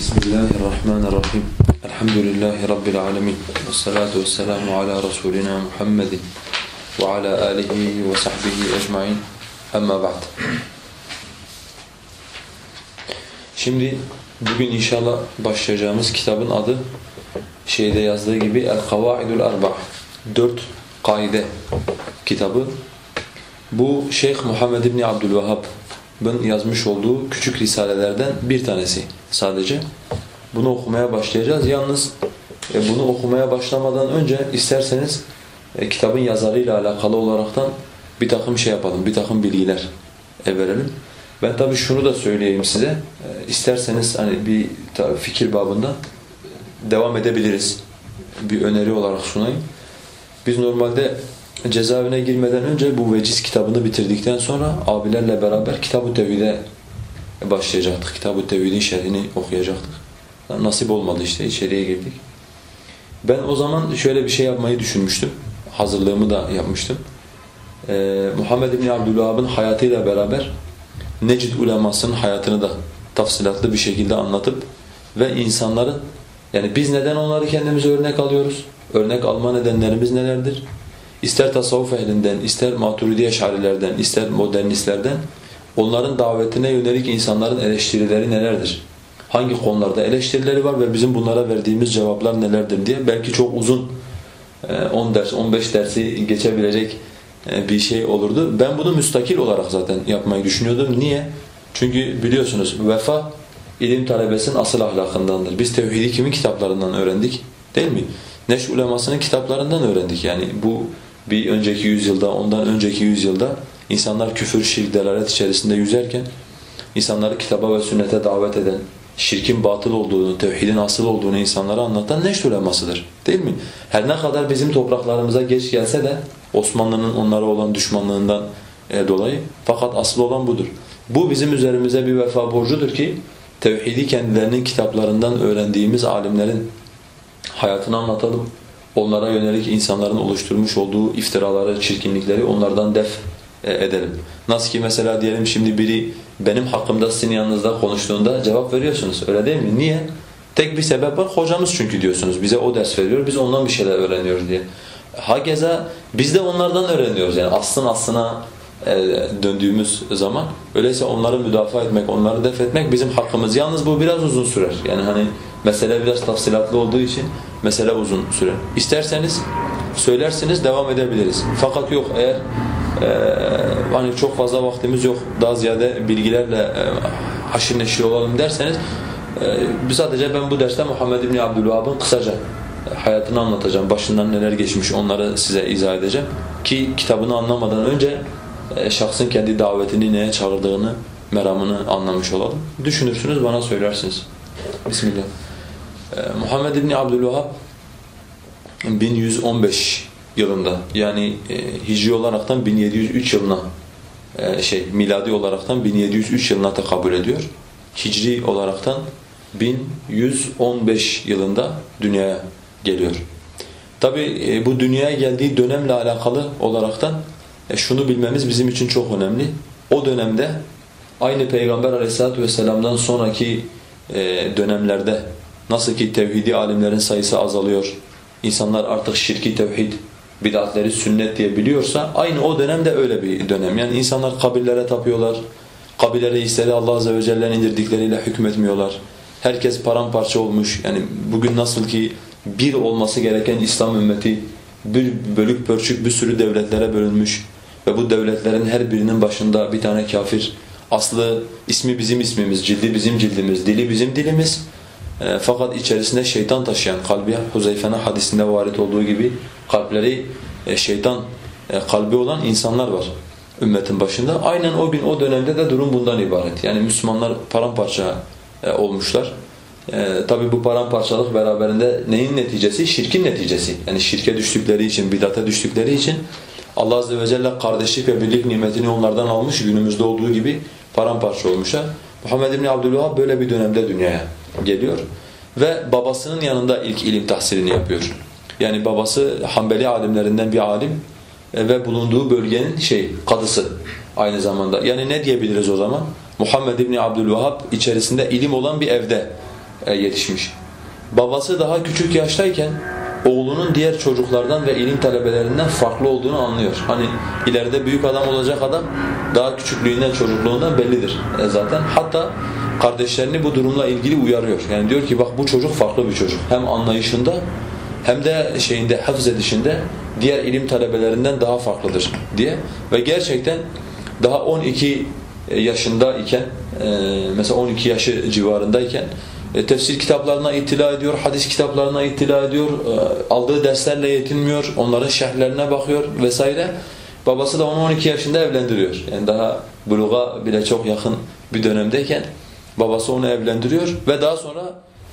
Bismillahirrahmanirrahim. Elhamdülillahi Rabbil alemin. Vessalatu vesselamu ala Resulina Muhammedin ve ala alihi ve sahbihi ecmain. Amma ba'd. Şimdi bugün inşallah başlayacağımız kitabın adı şeyde yazdığı gibi El-Kavaidul Arba' Dört Kaide kitabı. Bu Şeyh Muhammed İbni Abdülvehhab'ın yazmış olduğu küçük risalelerden bir tanesi sadece. Bunu okumaya başlayacağız. Yalnız e, bunu okumaya başlamadan önce isterseniz e, kitabın yazarıyla alakalı olaraktan bir takım şey yapalım, bir takım bilgiler e, verelim. Ben tabii şunu da söyleyeyim size. E, isterseniz hani bir fikir babında devam edebiliriz. Bir öneri olarak sunayım. Biz normalde cezaevine girmeden önce bu veciz kitabını bitirdikten sonra abilerle beraber Kitab-ı Tevhid'e başlayacaktık. Kitab-ı Tevhid'in şerhini okuyacaktık. Nasip olmadı işte içeriye girdik. Ben o zaman şöyle bir şey yapmayı düşünmüştüm. Hazırlığımı da yapmıştım. Ee, Muhammed bin Abdülvahab'ın hayatıyla beraber Necid ulemasının hayatını da tafsilatlı bir şekilde anlatıp ve insanların yani biz neden onları kendimize örnek alıyoruz? Örnek alma nedenlerimiz nelerdir? İster tasavvuf ehlinden, ister maturidi eşarilerden, ister modernistlerden onların davetine yönelik insanların eleştirileri nelerdir? Hangi konularda eleştirileri var ve bizim bunlara verdiğimiz cevaplar nelerdir diye belki çok uzun 10 ders, 15 dersi geçebilecek bir şey olurdu. Ben bunu müstakil olarak zaten yapmayı düşünüyordum. Niye? Çünkü biliyorsunuz vefa ilim talebesinin asıl ahlakındandır. Biz tevhidi kimin kitaplarından öğrendik? Değil mi? Neş ulemasının kitaplarından öğrendik. Yani bu bir önceki yüzyılda, ondan önceki yüzyılda insanlar küfür, şirk, delalet içerisinde yüzerken insanları kitaba ve sünnete davet eden, şirkin batıl olduğunu, tevhidin asıl olduğunu insanlara anlatan neşr ulemasıdır. Değil mi? Her ne kadar bizim topraklarımıza geç gelse de Osmanlı'nın onlara olan düşmanlığından e, dolayı fakat asıl olan budur. Bu bizim üzerimize bir vefa borcudur ki tevhidi kendilerinin kitaplarından öğrendiğimiz alimlerin hayatını anlatalım. Onlara yönelik insanların oluşturmuş olduğu iftiraları, çirkinlikleri onlardan def e, edelim. Nasıl ki mesela diyelim şimdi biri benim hakkımda sizin yanınızda konuştuğunda cevap veriyorsunuz öyle değil mi? Niye? Tek bir sebep var hocamız çünkü diyorsunuz bize o ders veriyor biz ondan bir şeyler öğreniyoruz diye. Hakeza biz de onlardan öğreniyoruz yani aslın aslına döndüğümüz zaman öyleyse onları müdafaa etmek, onları def etmek bizim hakkımız. Yalnız bu biraz uzun sürer. Yani hani mesele biraz tafsilatlı olduğu için mesele uzun sürer. İsterseniz söylersiniz devam edebiliriz. Fakat yok eğer ee, hani çok fazla vaktimiz yok daha ziyade bilgilerle e, haşir neşir olalım derseniz e, sadece ben bu derste Muhammed İbni Abdülvahab'ın kısaca hayatını anlatacağım. Başından neler geçmiş onları size izah edeceğim. Ki kitabını anlamadan önce e, şahsın kendi davetini neye çağırdığını, meramını anlamış olalım. Düşünürsünüz bana söylersiniz. Bismillah. E, Muhammed İbni Abdülvahab 1115 yılında yani e, hicri olaraktan 1703 yılına e, şey miladi olaraktan 1703 yılına tekabül ediyor. Hicri olaraktan 1115 yılında dünyaya geliyor. Tabi e, bu dünyaya geldiği dönemle alakalı olaraktan e, şunu bilmemiz bizim için çok önemli. O dönemde aynı Peygamber aleyhissalatu vesselam'dan sonraki e, dönemlerde nasıl ki tevhidi alimlerin sayısı azalıyor, insanlar artık şirki tevhid, bid'atleri sünnet diye biliyorsa aynı o dönemde öyle bir dönem. Yani insanlar kabirlere tapıyorlar. Kabirlere reisleri Allah azze ve celle'nin indirdikleriyle hükmetmiyorlar. Herkes paramparça olmuş. Yani bugün nasıl ki bir olması gereken İslam ümmeti bir bölük pörçük bir sürü devletlere bölünmüş ve bu devletlerin her birinin başında bir tane kafir aslı ismi bizim ismimiz, cildi bizim cildimiz, dili bizim dilimiz. E, fakat içerisinde şeytan taşıyan kalbi Huzeyfe'nin hadisinde varit olduğu gibi kalpleri e, şeytan e, kalbi olan insanlar var ümmetin başında. Aynen o gün o dönemde de durum bundan ibaret. Yani Müslümanlar paramparça e, olmuşlar. E, Tabi bu paramparçalık beraberinde neyin neticesi? Şirkin neticesi. Yani şirke düştükleri için, bidate düştükleri için Allah Azze ve Celle kardeşlik ve birlik nimetini onlardan almış günümüzde olduğu gibi paramparça olmuşlar. Muhammed İbni Abdülvahhab böyle bir dönemde dünyaya geliyor ve babasının yanında ilk ilim tahsilini yapıyor. Yani babası Hanbeli alimlerinden bir alim e, ve bulunduğu bölgenin şey kadısı aynı zamanda. Yani ne diyebiliriz o zaman? Muhammed İbni Abdülvahhab içerisinde ilim olan bir evde e, yetişmiş. Babası daha küçük yaştayken oğlunun diğer çocuklardan ve ilim talebelerinden farklı olduğunu anlıyor. Hani ileride büyük adam olacak adam daha küçüklüğünden çocukluğundan bellidir e, zaten. Hatta kardeşlerini bu durumla ilgili uyarıyor. Yani diyor ki bak bu çocuk farklı bir çocuk. Hem anlayışında hem de şeyinde hafız edişinde diğer ilim talebelerinden daha farklıdır diye ve gerçekten daha 12 yaşında iken e, mesela 12 yaşı civarındayken e, tefsir kitaplarına ittila ediyor, hadis kitaplarına ittila ediyor, e, aldığı derslerle yetinmiyor, onların şerhlerine bakıyor vesaire. Babası da onu 12 yaşında evlendiriyor. Yani daha buluğa bile çok yakın bir dönemdeyken babası onu evlendiriyor ve daha sonra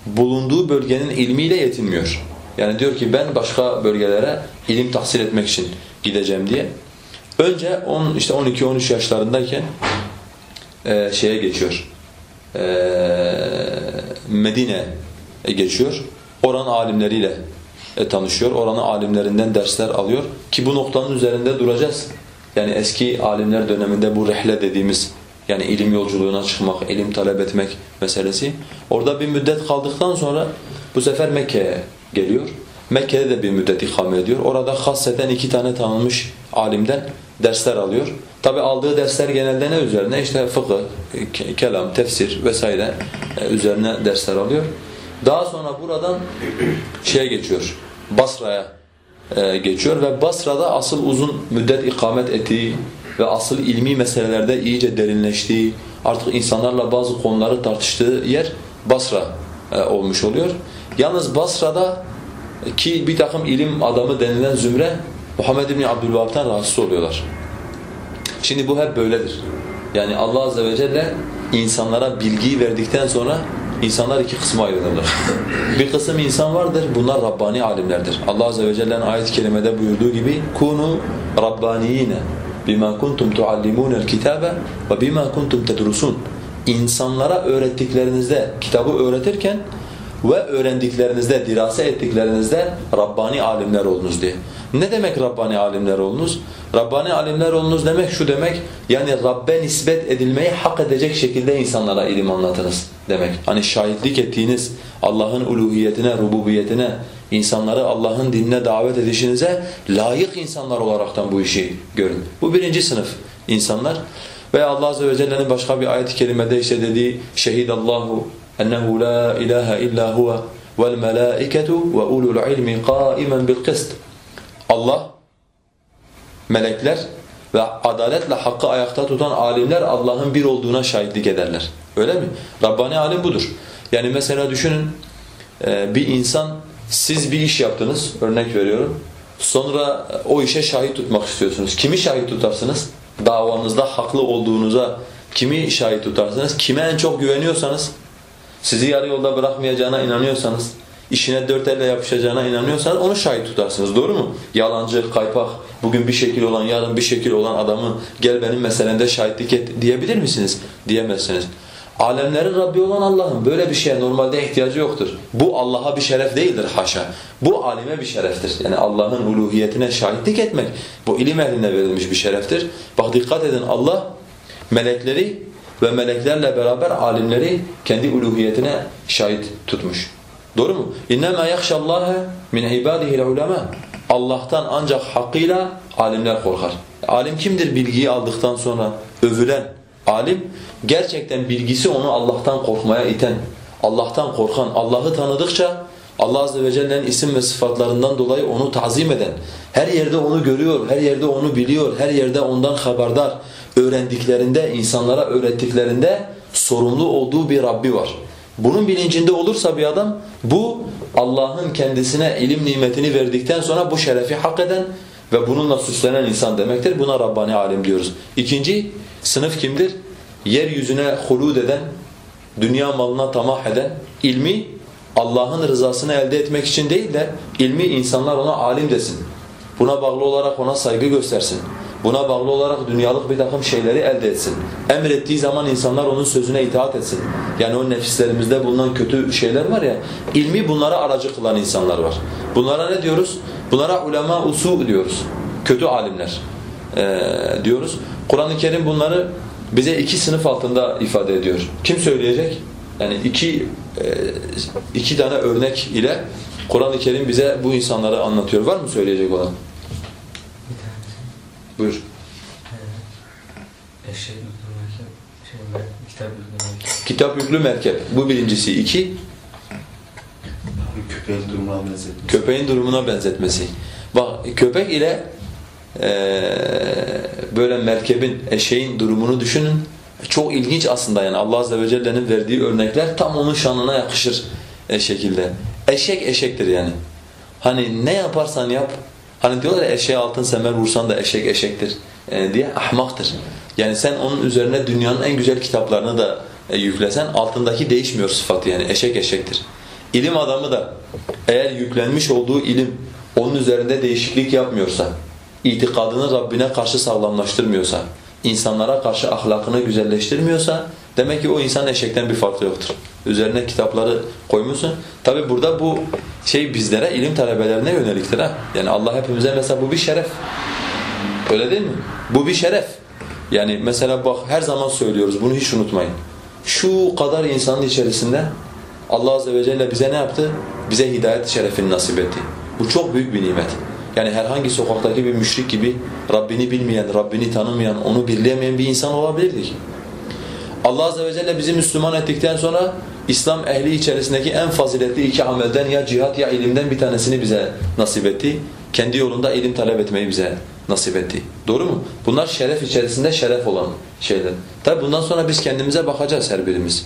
bulunduğu bölgenin ilmiyle yetinmiyor. Yani diyor ki ben başka bölgelere ilim tahsil etmek için gideceğim diye. Önce 10 işte 12 13 yaşlarındayken e, şeye geçiyor. E, Medine'ye geçiyor. Oranın alimleriyle e, tanışıyor. Oranın alimlerinden dersler alıyor ki bu noktanın üzerinde duracağız. Yani eski alimler döneminde bu rehle dediğimiz yani ilim yolculuğuna çıkmak, ilim talep etmek meselesi. Orada bir müddet kaldıktan sonra bu sefer Mekke'ye geliyor. Mekke'de de bir müddet ikame ediyor. Orada hasseten iki tane tanınmış alimden dersler alıyor. Tabi aldığı dersler genelde ne üzerine? İşte fıkıh, kelam, tefsir vesaire e, üzerine dersler alıyor. Daha sonra buradan şeye geçiyor, Basra'ya e, geçiyor ve Basra'da asıl uzun müddet ikamet ettiği ve asıl ilmi meselelerde iyice derinleştiği, artık insanlarla bazı konuları tartıştığı yer Basra e, olmuş oluyor. Yalnız Basra'da ki bir takım ilim adamı denilen zümre Muhammed bin Abdülvahap'tan rahatsız oluyorlar. Şimdi bu hep böyledir. Yani Allah azze ve celle insanlara bilgiyi verdikten sonra insanlar iki kısma ayrılırlar. Bir kısım insan vardır, bunlar Rabbani alimlerdir. Allah azze ve celle'nin ayet-i kerimede buyurduğu gibi kunu rabbaniyine bima kuntum tuallimunel kitabe ve bima kuntum tedrusun. İnsanlara öğrettiklerinizde kitabı öğretirken ve öğrendiklerinizde, dirase ettiklerinizde Rabbani alimler olunuz diye. Ne demek Rabbani alimler olunuz? Rabbani alimler olunuz demek şu demek, yani Rabbe nispet edilmeyi hak edecek şekilde insanlara ilim anlatınız demek. Hani şahitlik ettiğiniz Allah'ın uluhiyetine, rububiyetine, insanları Allah'ın dinine davet edişinize layık insanlar olaraktan bu işi görün. Bu birinci sınıf insanlar. Ve Allah Azze ve Celle'nin başka bir ayet-i kerimede işte dediği şehidallahu ennehu la ilahe illa huve vel melâiketu ve ulul ilmi qâimen bil kıst. Allah, melekler ve adaletle hakkı ayakta tutan alimler Allah'ın bir olduğuna şahitlik ederler. Öyle mi? Rabbani alim budur. Yani mesela düşünün e, bir insan siz bir iş yaptınız örnek veriyorum. Sonra o işe şahit tutmak istiyorsunuz. Kimi şahit tutarsınız? Davanızda haklı olduğunuza kimi şahit tutarsınız? Kime en çok güveniyorsanız, sizi yarı yolda bırakmayacağına inanıyorsanız, işine dört elle yapışacağına inanıyorsanız onu şahit tutarsınız. Doğru mu? Yalancı, kaypak, bugün bir şekil olan, yarın bir şekil olan adamı gel benim meselemde şahitlik et diyebilir misiniz? Diyemezsiniz. Alemlerin Rabbi olan Allah'ın böyle bir şeye normalde ihtiyacı yoktur. Bu Allah'a bir şeref değildir haşa. Bu alime bir şereftir. Yani Allah'ın uluhiyetine şahitlik etmek bu ilim ehline verilmiş bir şereftir. Bak dikkat edin Allah melekleri ve meleklerle beraber alimleri kendi uluhiyetine şahit tutmuş. Doğru mu? İnnemâ yahşallâhe min ibâdihil ulema. Allah'tan ancak hakkıyla alimler korkar. Alim kimdir bilgiyi aldıktan sonra övülen alim? Gerçekten bilgisi onu Allah'tan korkmaya iten, Allah'tan korkan, Allah'ı tanıdıkça Allah azze ve celle'nin isim ve sıfatlarından dolayı onu tazim eden, her yerde onu görüyor, her yerde onu biliyor, her yerde ondan haberdar, öğrendiklerinde, insanlara öğrettiklerinde sorumlu olduğu bir Rabbi var. Bunun bilincinde olursa bir adam bu Allah'ın kendisine ilim nimetini verdikten sonra bu şerefi hak eden ve bununla süslenen insan demektir. Buna Rabbani alim diyoruz. İkinci sınıf kimdir? Yeryüzüne hulud eden, dünya malına tamah eden, ilmi Allah'ın rızasını elde etmek için değil de ilmi insanlar ona alim desin. Buna bağlı olarak ona saygı göstersin. Buna bağlı olarak dünyalık bir takım şeyleri elde etsin. Emrettiği zaman insanlar onun sözüne itaat etsin. Yani o nefislerimizde bulunan kötü şeyler var ya, ilmi bunlara aracı kılan insanlar var. Bunlara ne diyoruz? Bunlara ulema usu diyoruz. Kötü alimler ee, diyoruz. Kur'an-ı Kerim bunları bize iki sınıf altında ifade ediyor. Kim söyleyecek? Yani iki, iki tane örnek ile Kur'an-ı Kerim bize bu insanları anlatıyor. Var mı söyleyecek olan? Buyur. Eşek yüklü merkep, şey, kitap yüklü merkep. Kitap yüklü merkep. Bu birincisi. İki, Köpeğin durumuna benzetmiş. köpeğin durumuna benzetmesi. Bak köpek ile eee, böyle merkebin, eşeğin durumunu düşünün. Çok ilginç aslında yani Allah Azze ve Celle'nin verdiği örnekler tam onun şanına yakışır e, şekilde. Eşek eşektir yani. Hani ne yaparsan yap, hani diyorlar ya eşeğe altın semer vursan da eşek eşektir e, diye ahmaktır. Yani sen onun üzerine dünyanın en güzel kitaplarını da e, yüklesen altındaki değişmiyor sıfatı yani eşek eşektir. İlim adamı da eğer yüklenmiş olduğu ilim onun üzerinde değişiklik yapmıyorsa, itikadını Rabbine karşı sağlamlaştırmıyorsa, insanlara karşı ahlakını güzelleştirmiyorsa demek ki o insan eşekten bir farkı yoktur. Üzerine kitapları koymuşsun. Tabi burada bu şey bizlere, ilim talebelerine yöneliktir ha. Yani Allah hepimize mesela bu bir şeref. Öyle değil mi? Bu bir şeref. Yani mesela bak her zaman söylüyoruz bunu hiç unutmayın. Şu kadar insanın içerisinde Allah Azze ve Celle bize ne yaptı? Bize hidayet şerefini nasip etti. Bu çok büyük bir nimet. Yani herhangi sokaktaki bir müşrik gibi Rabbini bilmeyen, Rabbini tanımayan, onu birleyemeyen bir insan olabilirdik. Allah Azze ve Celle bizi Müslüman ettikten sonra İslam ehli içerisindeki en faziletli iki amelden ya cihat ya ilimden bir tanesini bize nasip etti. Kendi yolunda ilim talep etmeyi bize nasip etti. Doğru mu? Bunlar şeref içerisinde şeref olan şeyler. Tabi bundan sonra biz kendimize bakacağız her birimiz.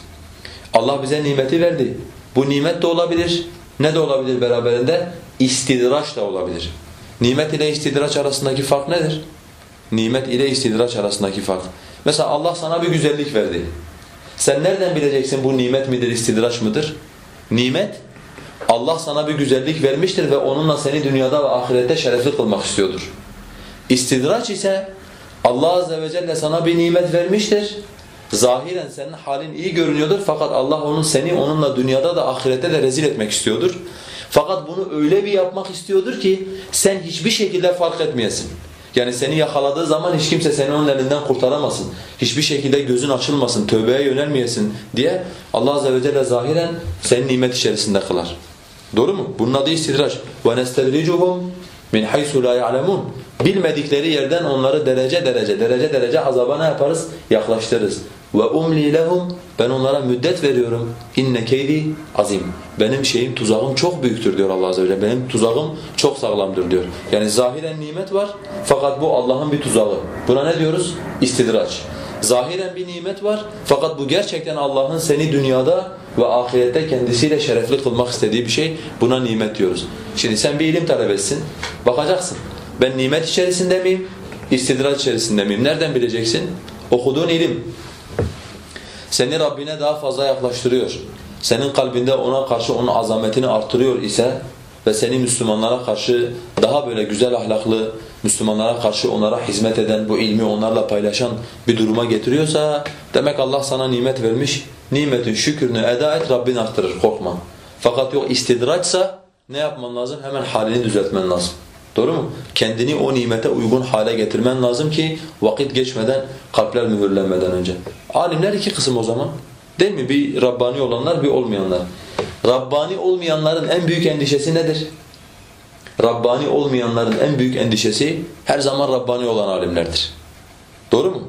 Allah bize nimeti verdi. Bu nimet de olabilir. Ne de olabilir beraberinde? İstidraç da olabilir. Nimet ile istidraç arasındaki fark nedir? Nimet ile istidraç arasındaki fark. Mesela Allah sana bir güzellik verdi. Sen nereden bileceksin bu nimet midir, istidraç mıdır? Nimet, Allah sana bir güzellik vermiştir ve onunla seni dünyada ve ahirette şerefli kılmak istiyordur. İstidraç ise Allah Azze ve Celle sana bir nimet vermiştir. Zahiren senin halin iyi görünüyordur fakat Allah onun seni onunla dünyada da ahirette de rezil etmek istiyordur. Fakat bunu öyle bir yapmak istiyordur ki sen hiçbir şekilde fark etmeyesin. Yani seni yakaladığı zaman hiç kimse seni onun elinden kurtaramasın. Hiçbir şekilde gözün açılmasın, tövbeye yönelmeyesin diye Allah Azze ve Celle zahiren seni nimet içerisinde kılar. Doğru mu? Bunun adı istidraç. وَنَسْتَدْرِجُهُمْ min haythu la ya'lemun. Bilmedikleri yerden onları derece derece derece derece azaba ne yaparız? Yaklaştırırız. Ve umli lehum ben onlara müddet veriyorum. İnne keydi azim. Benim şeyim tuzağım çok büyüktür diyor Allah azze ve celle. Benim tuzağım çok sağlamdır diyor. Yani zahiren nimet var fakat bu Allah'ın bir tuzağı. Buna ne diyoruz? İstidraç. Zahiren bir nimet var fakat bu gerçekten Allah'ın seni dünyada ve ahirette kendisiyle şerefli kılmak istediği bir şey. Buna nimet diyoruz. Şimdi sen bir ilim talebesin. Bakacaksın. Ben nimet içerisinde miyim? İstidraç içerisinde miyim? Nereden bileceksin? Okuduğun ilim. Seni Rabbine daha fazla yaklaştırıyor. Senin kalbinde ona karşı onun azametini artırıyor ise ve seni Müslümanlara karşı daha böyle güzel ahlaklı, Müslümanlara karşı onlara hizmet eden, bu ilmi onlarla paylaşan bir duruma getiriyorsa demek Allah sana nimet vermiş. Nimetin şükrünü eda et, Rabbin arttırır, korkma. Fakat yok istidraçsa ne yapman lazım? Hemen halini düzeltmen lazım. Doğru mu? Kendini o nimete uygun hale getirmen lazım ki vakit geçmeden, kalpler mühürlenmeden önce. Alimler iki kısım o zaman. Değil mi? Bir Rabbani olanlar, bir olmayanlar. Rabbani olmayanların en büyük endişesi nedir? Rabbani olmayanların en büyük endişesi her zaman Rabbani olan alimlerdir. Doğru mu?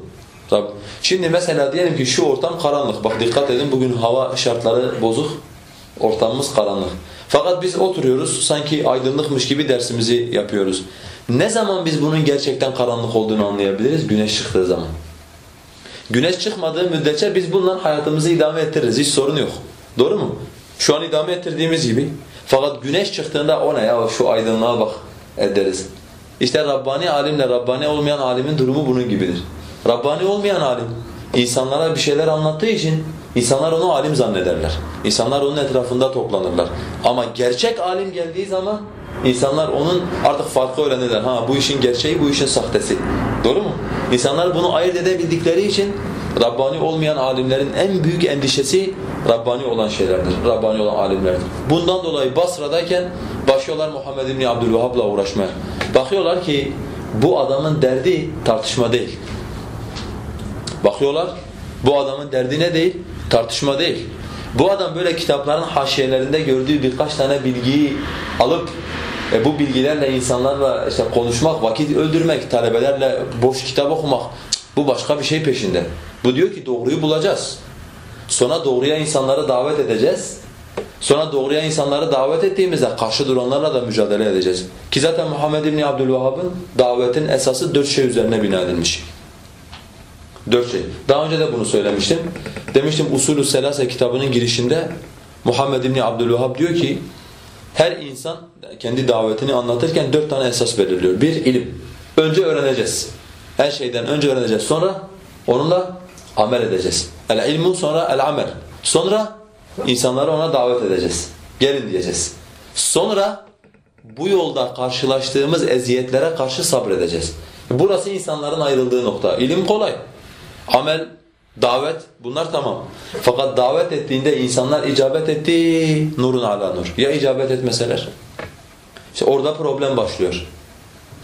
Şimdi mesela diyelim ki şu ortam karanlık. Bak dikkat edin bugün hava şartları bozuk. Ortamımız karanlık. Fakat biz oturuyoruz sanki aydınlıkmış gibi dersimizi yapıyoruz. Ne zaman biz bunun gerçekten karanlık olduğunu anlayabiliriz? Güneş çıktığı zaman. Güneş çıkmadığı müddetçe biz bununla hayatımızı idame ettiririz. Hiç sorun yok. Doğru mu? Şu an idame ettirdiğimiz gibi. Fakat güneş çıktığında o ne ya şu aydınlığa bak ederiz. İşte Rabbani alimle Rabbani olmayan alimin durumu bunun gibidir. Rabbani olmayan alim insanlara bir şeyler anlattığı için insanlar onu alim zannederler. İnsanlar onun etrafında toplanırlar. Ama gerçek alim geldiği zaman insanlar onun artık farkı öğrenirler. Ha bu işin gerçeği, bu işin sahtesi. Doğru mu? İnsanlar bunu ayırt edebildikleri için Rabbani olmayan alimlerin en büyük endişesi Rabbani olan şeylerdir. Rabbani olan alimlerdir. Bundan dolayı Basra'dayken başlıyorlar Muhammed İbni Abdülvehhab'la uğraşmaya. Bakıyorlar ki bu adamın derdi tartışma değil. Bakıyorlar bu adamın derdi ne değil? Tartışma değil. Bu adam böyle kitapların haşiyelerinde gördüğü birkaç tane bilgiyi alıp e, bu bilgilerle insanlarla işte konuşmak, vakit öldürmek, talebelerle boş kitap okumak bu başka bir şey peşinde. Bu diyor ki doğruyu bulacağız. Sonra doğruya insanları davet edeceğiz. Sonra doğruya insanları davet ettiğimizde karşı duranlarla da mücadele edeceğiz. Ki zaten Muhammed İbni Abdülvahhab'ın davetin esası dört şey üzerine bina edilmiş. Dört şey. Daha önce de bunu söylemiştim. Demiştim Usulü Selase kitabının girişinde Muhammed İbni Abdülvahhab diyor ki her insan kendi davetini anlatırken dört tane esas belirliyor. Bir, ilim. Önce öğreneceğiz. Her şeyden önce öğreneceğiz. Sonra onunla amel edeceğiz. El ilmu sonra el amel. Sonra insanları ona davet edeceğiz. Gelin diyeceğiz. Sonra bu yolda karşılaştığımız eziyetlere karşı sabredeceğiz. Burası insanların ayrıldığı nokta. İlim kolay. Amel, davet bunlar tamam. Fakat davet ettiğinde insanlar icabet etti, nurun ala nur. Ya icabet etmeseler? İşte orada problem başlıyor.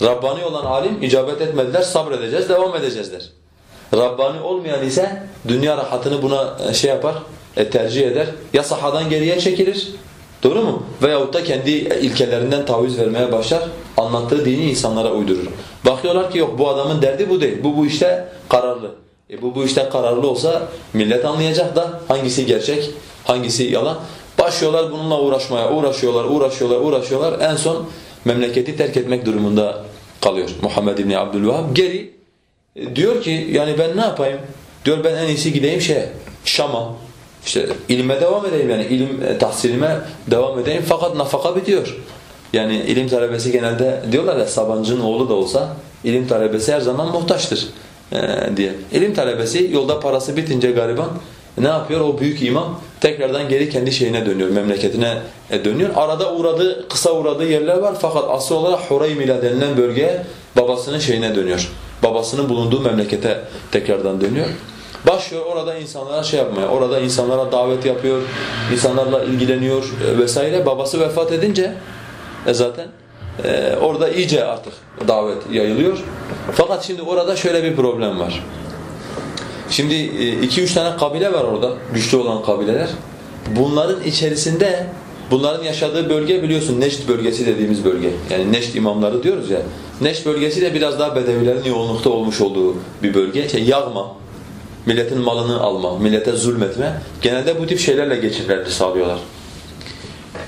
Rabbani olan alim icabet etmediler, sabredeceğiz, devam edeceğiz der. Rabbani olmayan ise dünya rahatını buna e, şey yapar, e, tercih eder. Ya sahadan geriye çekilir, doğru mu? Veyahut da kendi ilkelerinden taviz vermeye başlar, anlattığı dini insanlara uydurur. Bakıyorlar ki yok bu adamın derdi bu değil, bu bu işte kararlı. E bu bu işte kararlı olsa millet anlayacak da hangisi gerçek, hangisi yalan. Başlıyorlar bununla uğraşmaya, uğraşıyorlar, uğraşıyorlar, uğraşıyorlar. En son memleketi terk etmek durumunda kalıyor Muhammed İbni Abdülvahhab. Geri e, diyor ki yani ben ne yapayım? Diyor ben en iyisi gideyim şeye, Şam'a. İşte ilme devam edeyim yani ilim e, tahsilime devam edeyim fakat nafaka bitiyor. Yani ilim talebesi genelde diyorlar ya Sabancı'nın oğlu da olsa ilim talebesi her zaman muhtaçtır diye. İlim talebesi yolda parası bitince gariban ne yapıyor? O büyük imam tekrardan geri kendi şeyine dönüyor, memleketine e, dönüyor. Arada uğradığı, kısa uğradığı yerler var fakat asıl olarak Hureymila denilen bölgeye babasının şeyine dönüyor. Babasının bulunduğu memlekete tekrardan dönüyor. Başlıyor orada insanlara şey yapmaya, orada insanlara davet yapıyor, insanlarla ilgileniyor e, vesaire. Babası vefat edince e zaten e, orada iyice artık davet yayılıyor. Fakat şimdi orada şöyle bir problem var. Şimdi e, iki üç tane kabile var orada, güçlü olan kabileler. Bunların içerisinde, bunların yaşadığı bölge biliyorsun Neşt bölgesi dediğimiz bölge. Yani Neşt imamları diyoruz ya. Neşt bölgesi de biraz daha Bedevilerin yoğunlukta olmuş olduğu bir bölge. İşte yağma, milletin malını alma, millete zulmetme. Genelde bu tip şeylerle geçirlerini sağlıyorlar.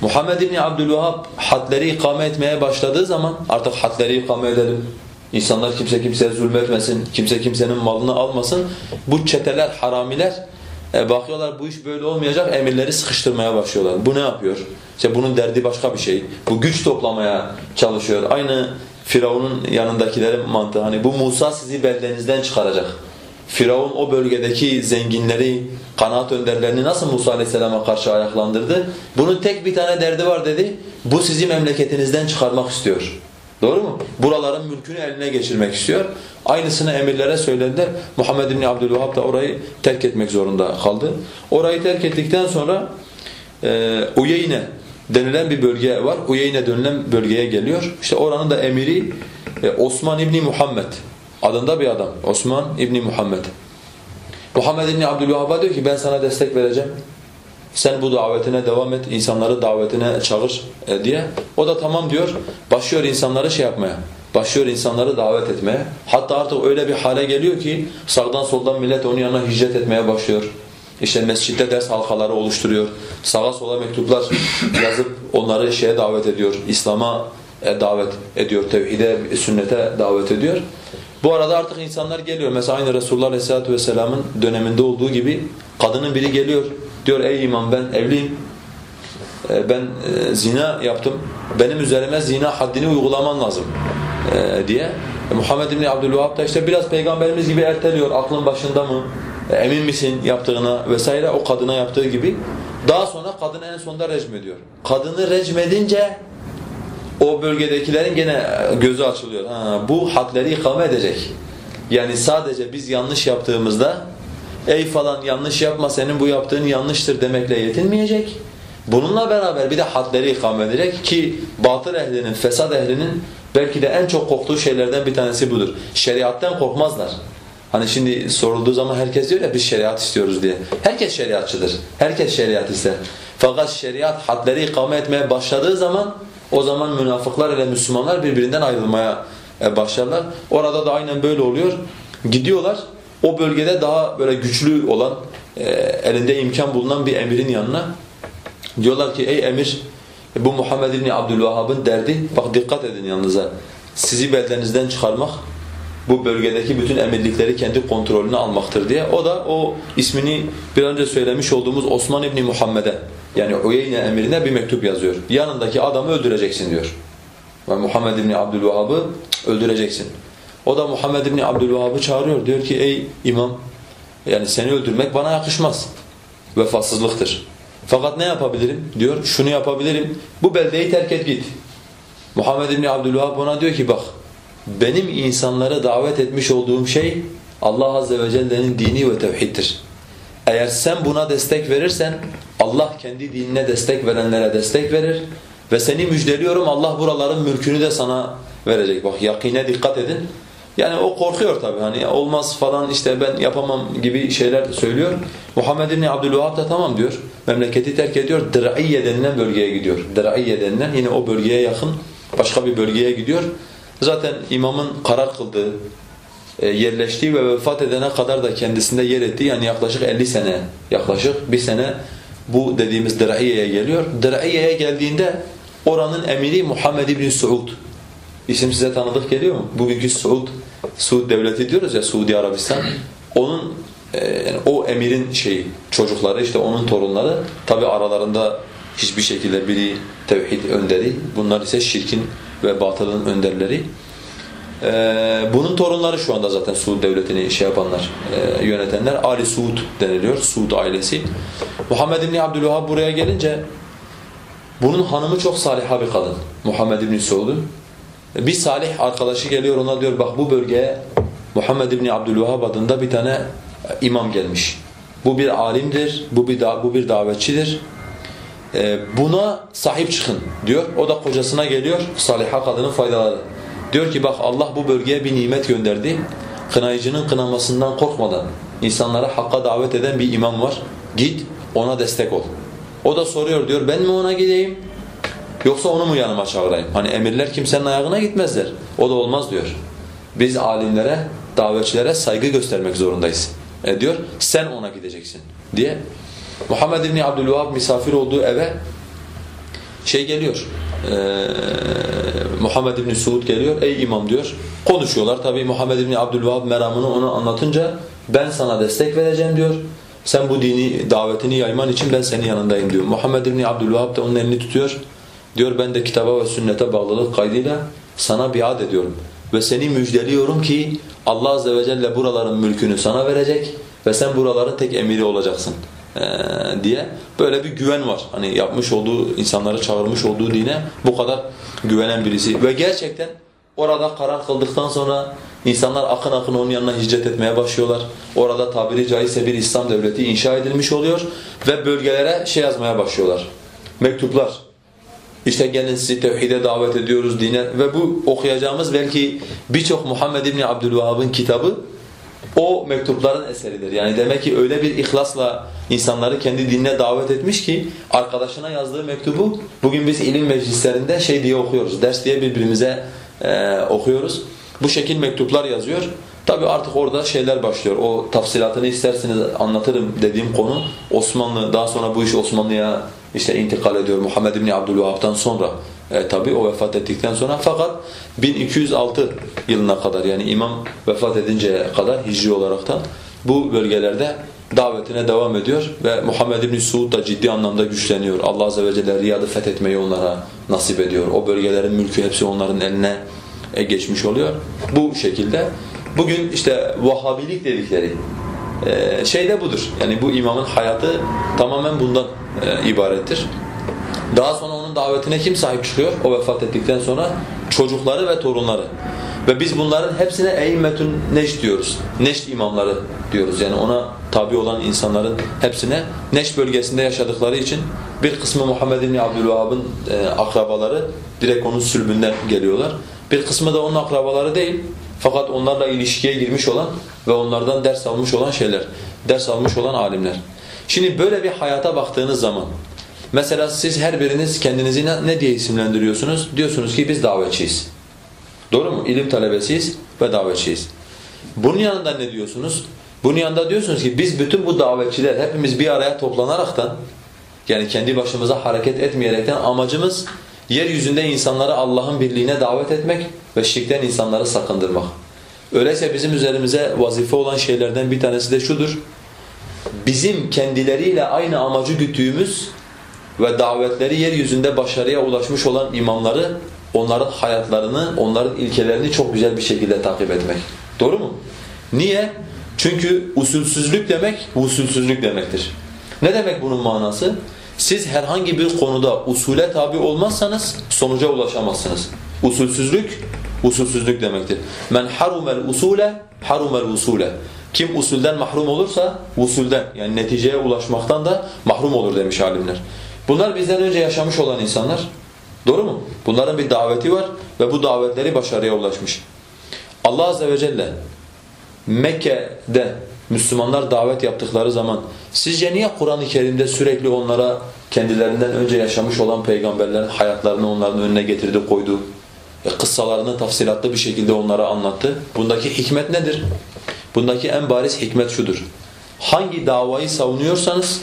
Muhammed İbni Abdülvahhab hadleri ikame etmeye başladığı zaman artık hadleri ikame edelim, İnsanlar kimse kimseye zulmetmesin, kimse kimsenin malını almasın. Bu çeteler, haramiler e, bakıyorlar bu iş böyle olmayacak, emirleri sıkıştırmaya başlıyorlar. Bu ne yapıyor? İşte bunun derdi başka bir şey. Bu güç toplamaya çalışıyor. Aynı Firavun'un yanındakilerin mantığı. Hani bu Musa sizi beldenizden çıkaracak. Firavun o bölgedeki zenginleri, kanaat önderlerini nasıl Musa Aleyhisselam'a karşı ayaklandırdı? Bunun tek bir tane derdi var dedi. Bu sizi memleketinizden çıkarmak istiyor. Doğru mu? Buraların mülkünü eline geçirmek istiyor. Aynısını emirlere söylediler. Muhammed bin Abdülvahhab da orayı terk etmek zorunda kaldı. Orayı terk ettikten sonra e, Uyeyne denilen bir bölge var. Uyeyne denilen bölgeye geliyor. İşte oranın da emiri e, Osman İbni Muhammed adında bir adam. Osman İbni Muhammed. Muhammed İbni Abdülvahhab'a diyor ki ben sana destek vereceğim. Sen bu davetine devam et, insanları davetine çağır e, diye. O da tamam diyor. Başlıyor insanları şey yapmaya. Başlıyor insanları davet etmeye. Hatta artık öyle bir hale geliyor ki sağdan soldan millet onun yanına hicret etmeye başlıyor. İşte mescitte ders halkaları oluşturuyor. Sağa sola mektuplar yazıp onları şeye davet ediyor. İslam'a e, davet ediyor. Tevhide, sünnete davet ediyor. Bu arada artık insanlar geliyor. Mesela aynı Resulullah Aleyhisselatü Vesselam'ın döneminde olduğu gibi kadının biri geliyor. Diyor ey imam ben evliyim. Ee, ben e, zina yaptım. Benim üzerime zina haddini uygulaman lazım e, diye. E, Muhammed bin Abdülvahhab da işte biraz peygamberimiz gibi erteliyor. Aklın başında mı? Emin misin yaptığına vesaire o kadına yaptığı gibi. Daha sonra kadını en sonunda recm ediyor. Kadını recm edince o bölgedekilerin gene gözü açılıyor. Ha, bu hadleri ikame edecek. Yani sadece biz yanlış yaptığımızda ey falan yanlış yapma senin bu yaptığın yanlıştır demekle yetinmeyecek. Bununla beraber bir de hadleri ikame edecek ki batıl ehlinin, fesad ehlinin belki de en çok korktuğu şeylerden bir tanesi budur. Şeriattan korkmazlar. Hani şimdi sorulduğu zaman herkes diyor ya biz şeriat istiyoruz diye. Herkes şeriatçıdır. Herkes şeriat ister. Fakat şeriat hadleri ikame etmeye başladığı zaman o zaman münafıklar ile Müslümanlar birbirinden ayrılmaya e, başlarlar. Orada da aynen böyle oluyor. Gidiyorlar o bölgede daha böyle güçlü olan e, elinde imkan bulunan bir emirin yanına diyorlar ki ey emir bu Muhammed İbni Abdülvahhab'ın derdi bak dikkat edin yanınıza sizi beldenizden çıkarmak bu bölgedeki bütün emirlikleri kendi kontrolüne almaktır diye. O da o ismini bir önce söylemiş olduğumuz Osman İbni Muhammed'e yani Uyeyne emirine bir mektup yazıyor. Yanındaki adamı öldüreceksin diyor. Ve Muhammed İbni Abdülvahhab'ı öldüreceksin. O da Muhammed İbni Abdülvahhab'ı çağırıyor. Diyor ki ey imam yani seni öldürmek bana yakışmaz. Vefasızlıktır. Fakat ne yapabilirim? Diyor şunu yapabilirim. Bu beldeyi terk et git. Muhammed İbni Abdülvahhab ona diyor ki bak benim insanlara davet etmiş olduğum şey Allah Azze ve Celle'nin dini ve tevhiddir. Eğer sen buna destek verirsen Allah kendi dinine destek verenlere destek verir ve seni müjdeliyorum Allah buraların mülkünü de sana verecek. Bak yakine dikkat edin. Yani o korkuyor tabii hani olmaz falan işte ben yapamam gibi şeyler söylüyor. Muhammed İbni Abdülvahhab da tamam diyor. Memleketi terk ediyor. Dıraiye denilen bölgeye gidiyor. Dıraiye denilen yine o bölgeye yakın başka bir bölgeye gidiyor. Zaten imamın karar kıldığı, e, yerleştiği ve vefat edene kadar da kendisinde yer ettiği yani yaklaşık 50 sene, yaklaşık bir sene bu dediğimiz Dıraiye'ye geliyor. Dıraiye'ye geldiğinde oranın emiri Muhammed İbni Suud. İsim size tanıdık geliyor mu? Bugünkü Suud, Suud devleti diyoruz ya Suudi Arabistan. Onun e, yani o emirin şeyi, çocukları işte onun torunları tabi aralarında hiçbir şekilde biri tevhid önderi, bunlar ise şirkin ve batılın önderleri. Ee, bunun torunları şu anda zaten Suud devletini şey yapanlar, e, yönetenler Ali Suud deniliyor, Suud ailesi. Muhammed İbni Abdülvahhab buraya gelince bunun hanımı çok saliha bir kadın. Muhammed İbni Suud'un. Bir salih arkadaşı geliyor ona diyor bak bu bölgeye Muhammed İbni Abdülvahhab adında bir tane imam gelmiş. Bu bir alimdir, bu bir da bu bir davetçidir. Ee, buna sahip çıkın diyor. O da kocasına geliyor. Saliha kadının faydaları. Diyor ki bak Allah bu bölgeye bir nimet gönderdi. Kınayıcının kınamasından korkmadan insanlara hakka davet eden bir imam var. Git ona destek ol. O da soruyor diyor ben mi ona gideyim yoksa onu mu yanıma çağırayım? Hani emirler kimsenin ayağına gitmezler. O da olmaz diyor. Biz alimlere, davetçilere saygı göstermek zorundayız. E diyor sen ona gideceksin diye. Muhammed İbni Abdülvahhab misafir olduğu eve şey geliyor. E, Muhammed İbni Suud geliyor. Ey imam diyor. Konuşuyorlar. Tabii Muhammed İbni Abdülvahhab meramını ona anlatınca ben sana destek vereceğim diyor. Sen bu dini davetini yayman için ben senin yanındayım diyor. Muhammed İbni Abdülvahhab da onun elini tutuyor. Diyor ben de kitaba ve sünnete bağlılık kaydıyla sana biat ediyorum. Ve seni müjdeliyorum ki Allah Azze ve Celle buraların mülkünü sana verecek ve sen buraların tek emiri olacaksın ee, diye böyle bir güven var. Hani yapmış olduğu, insanları çağırmış olduğu dine bu kadar güvenen birisi. Ve gerçekten orada karar kıldıktan sonra insanlar akın akın onun yanına hicret etmeye başlıyorlar. Orada tabiri caizse bir İslam devleti inşa edilmiş oluyor ve bölgelere şey yazmaya başlıyorlar. Mektuplar. İşte gelin sizi tevhide davet ediyoruz dine ve bu okuyacağımız belki birçok Muhammed İbni Abdülvahhab'ın kitabı o mektupların eseridir. Yani demek ki öyle bir ihlasla insanları kendi dinine davet etmiş ki arkadaşına yazdığı mektubu bugün biz ilim meclislerinde şey diye okuyoruz. Ders diye birbirimize e, okuyoruz. Bu şekil mektuplar yazıyor. Tabi artık orada şeyler başlıyor. O tafsilatını isterseniz anlatırım dediğim konu Osmanlı daha sonra bu iş Osmanlı'ya işte intikal ediyor Muhammed bin Abdülvahhab'tan sonra e, tabi o vefat ettikten sonra fakat 1206 yılına kadar yani imam vefat edinceye kadar hicri olaraktan bu bölgelerde davetine devam ediyor ve Muhammed bin Suud da ciddi anlamda güçleniyor. Allah azze ve celle Riyad'ı fethetmeyi onlara nasip ediyor. O bölgelerin mülkü hepsi onların eline e, geçmiş oluyor. Bu şekilde bugün işte Vahhabilik dedikleri e, şey de budur. Yani bu imamın hayatı tamamen bundan e, ibarettir. Daha sonra onun davetine kim sahip çıkıyor? O vefat ettikten sonra çocukları ve torunları. Ve biz bunların hepsine eimmetün neşt diyoruz. Neşt imamları diyoruz. Yani ona tabi olan insanların hepsine Neşt bölgesinde yaşadıkları için bir kısmı Muhammed bin Abdülvahhab'ın e, akrabaları direkt onun sülbünden geliyorlar. Bir kısmı da onun akrabaları değil. Fakat onlarla ilişkiye girmiş olan ve onlardan ders almış olan şeyler, ders almış olan alimler. Şimdi böyle bir hayata baktığınız zaman mesela siz her biriniz kendinizi ne, diye isimlendiriyorsunuz? Diyorsunuz ki biz davetçiyiz. Doğru mu? İlim talebesiyiz ve davetçiyiz. Bunun yanında ne diyorsunuz? Bunun yanında diyorsunuz ki biz bütün bu davetçiler hepimiz bir araya toplanaraktan yani kendi başımıza hareket etmeyerekten amacımız yeryüzünde insanları Allah'ın birliğine davet etmek ve şirkten insanları sakındırmak. Öyleyse bizim üzerimize vazife olan şeylerden bir tanesi de şudur. Bizim kendileriyle aynı amacı güttüğümüz ve davetleri yeryüzünde başarıya ulaşmış olan imamları, onların hayatlarını, onların ilkelerini çok güzel bir şekilde takip etmek. Doğru mu? Niye? Çünkü usulsüzlük demek, usulsüzlük demektir. Ne demek bunun manası? Siz herhangi bir konuda usule tabi olmazsanız sonuca ulaşamazsınız. Usulsüzlük, usulsüzlük demektir. Men harumel usule, harumel usule. Kim usulden mahrum olursa usulden yani neticeye ulaşmaktan da mahrum olur demiş alimler. Bunlar bizden önce yaşamış olan insanlar. Doğru mu? Bunların bir daveti var ve bu davetleri başarıya ulaşmış. Allah azze ve celle Mekke'de Müslümanlar davet yaptıkları zaman sizce niye Kur'an-ı Kerim'de sürekli onlara kendilerinden önce yaşamış olan peygamberlerin hayatlarını onların önüne getirdi, koydu? E, kıssalarını tafsilatlı bir şekilde onlara anlattı. Bundaki hikmet nedir? Bundaki en bariz hikmet şudur. Hangi davayı savunuyorsanız,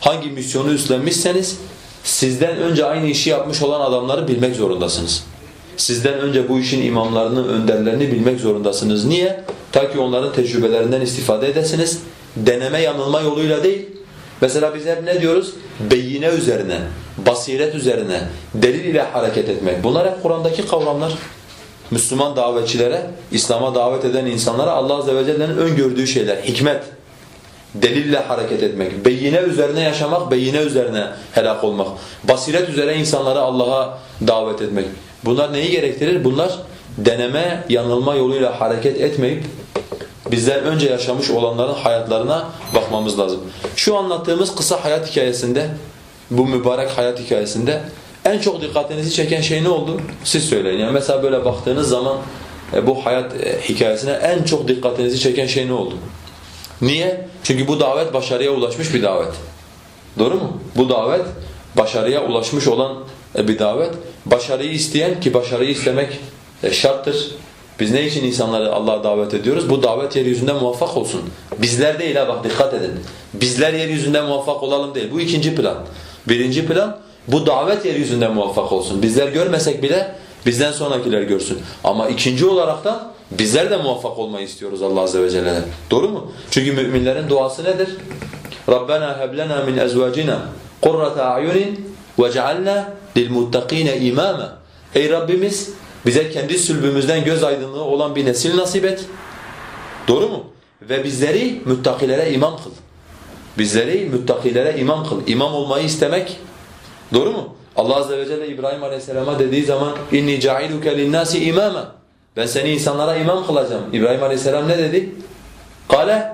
hangi misyonu üstlenmişseniz sizden önce aynı işi yapmış olan adamları bilmek zorundasınız. Sizden önce bu işin imamlarını, önderlerini bilmek zorundasınız. Niye? Ta ki onların tecrübelerinden istifade edesiniz. Deneme yanılma yoluyla değil. Mesela biz hep ne diyoruz? Beyine üzerine, basiret üzerine, delil ile hareket etmek. Bunlar hep Kur'an'daki kavramlar. Müslüman davetçilere, İslam'a davet eden insanlara Allah Azze ve Celle'nin öngördüğü şeyler, hikmet, delille hareket etmek, beyine üzerine yaşamak, beyine üzerine helak olmak, basiret üzere insanları Allah'a davet etmek. Bunlar neyi gerektirir? Bunlar deneme, yanılma yoluyla hareket etmeyip bizden önce yaşamış olanların hayatlarına bakmamız lazım. Şu anlattığımız kısa hayat hikayesinde, bu mübarek hayat hikayesinde en çok dikkatinizi çeken şey ne oldu? Siz söyleyin. Yani mesela böyle baktığınız zaman e, bu hayat e, hikayesine en çok dikkatinizi çeken şey ne oldu? Niye? Çünkü bu davet başarıya ulaşmış bir davet. Doğru mu? Bu davet başarıya ulaşmış olan e, bir davet. Başarıyı isteyen ki başarıyı istemek şarttır. Biz ne için insanları Allah'a davet ediyoruz? Bu davet yeryüzünde muvaffak olsun. Bizler değil ha bak dikkat edin. Bizler yeryüzünde muvaffak olalım değil. Bu ikinci plan. Birinci plan bu davet yeryüzünde muvaffak olsun. Bizler görmesek bile bizden sonrakiler görsün. Ama ikinci olarak da bizler de muvaffak olmayı istiyoruz Allah azze ve celle'den. Doğru mu? Çünkü müminlerin duası nedir? Rabbena heb lena min ezvacina qurrata a'yunin vec'alna lilmuttaqina imama. Ey Rabbimiz bize kendi sülbümüzden göz aydınlığı olan bir nesil nasip et. Doğru mu? Ve bizleri müttakilere imam kıl. Bizleri müttakilere imam kıl. İmam olmayı istemek Doğru mu? Allah azze ve celle İbrahim aleyhisselama dediği zaman inni ca'iluke linnâsi imama. Ben seni insanlara imam kılacağım. İbrahim aleyhisselam ne dedi? Kale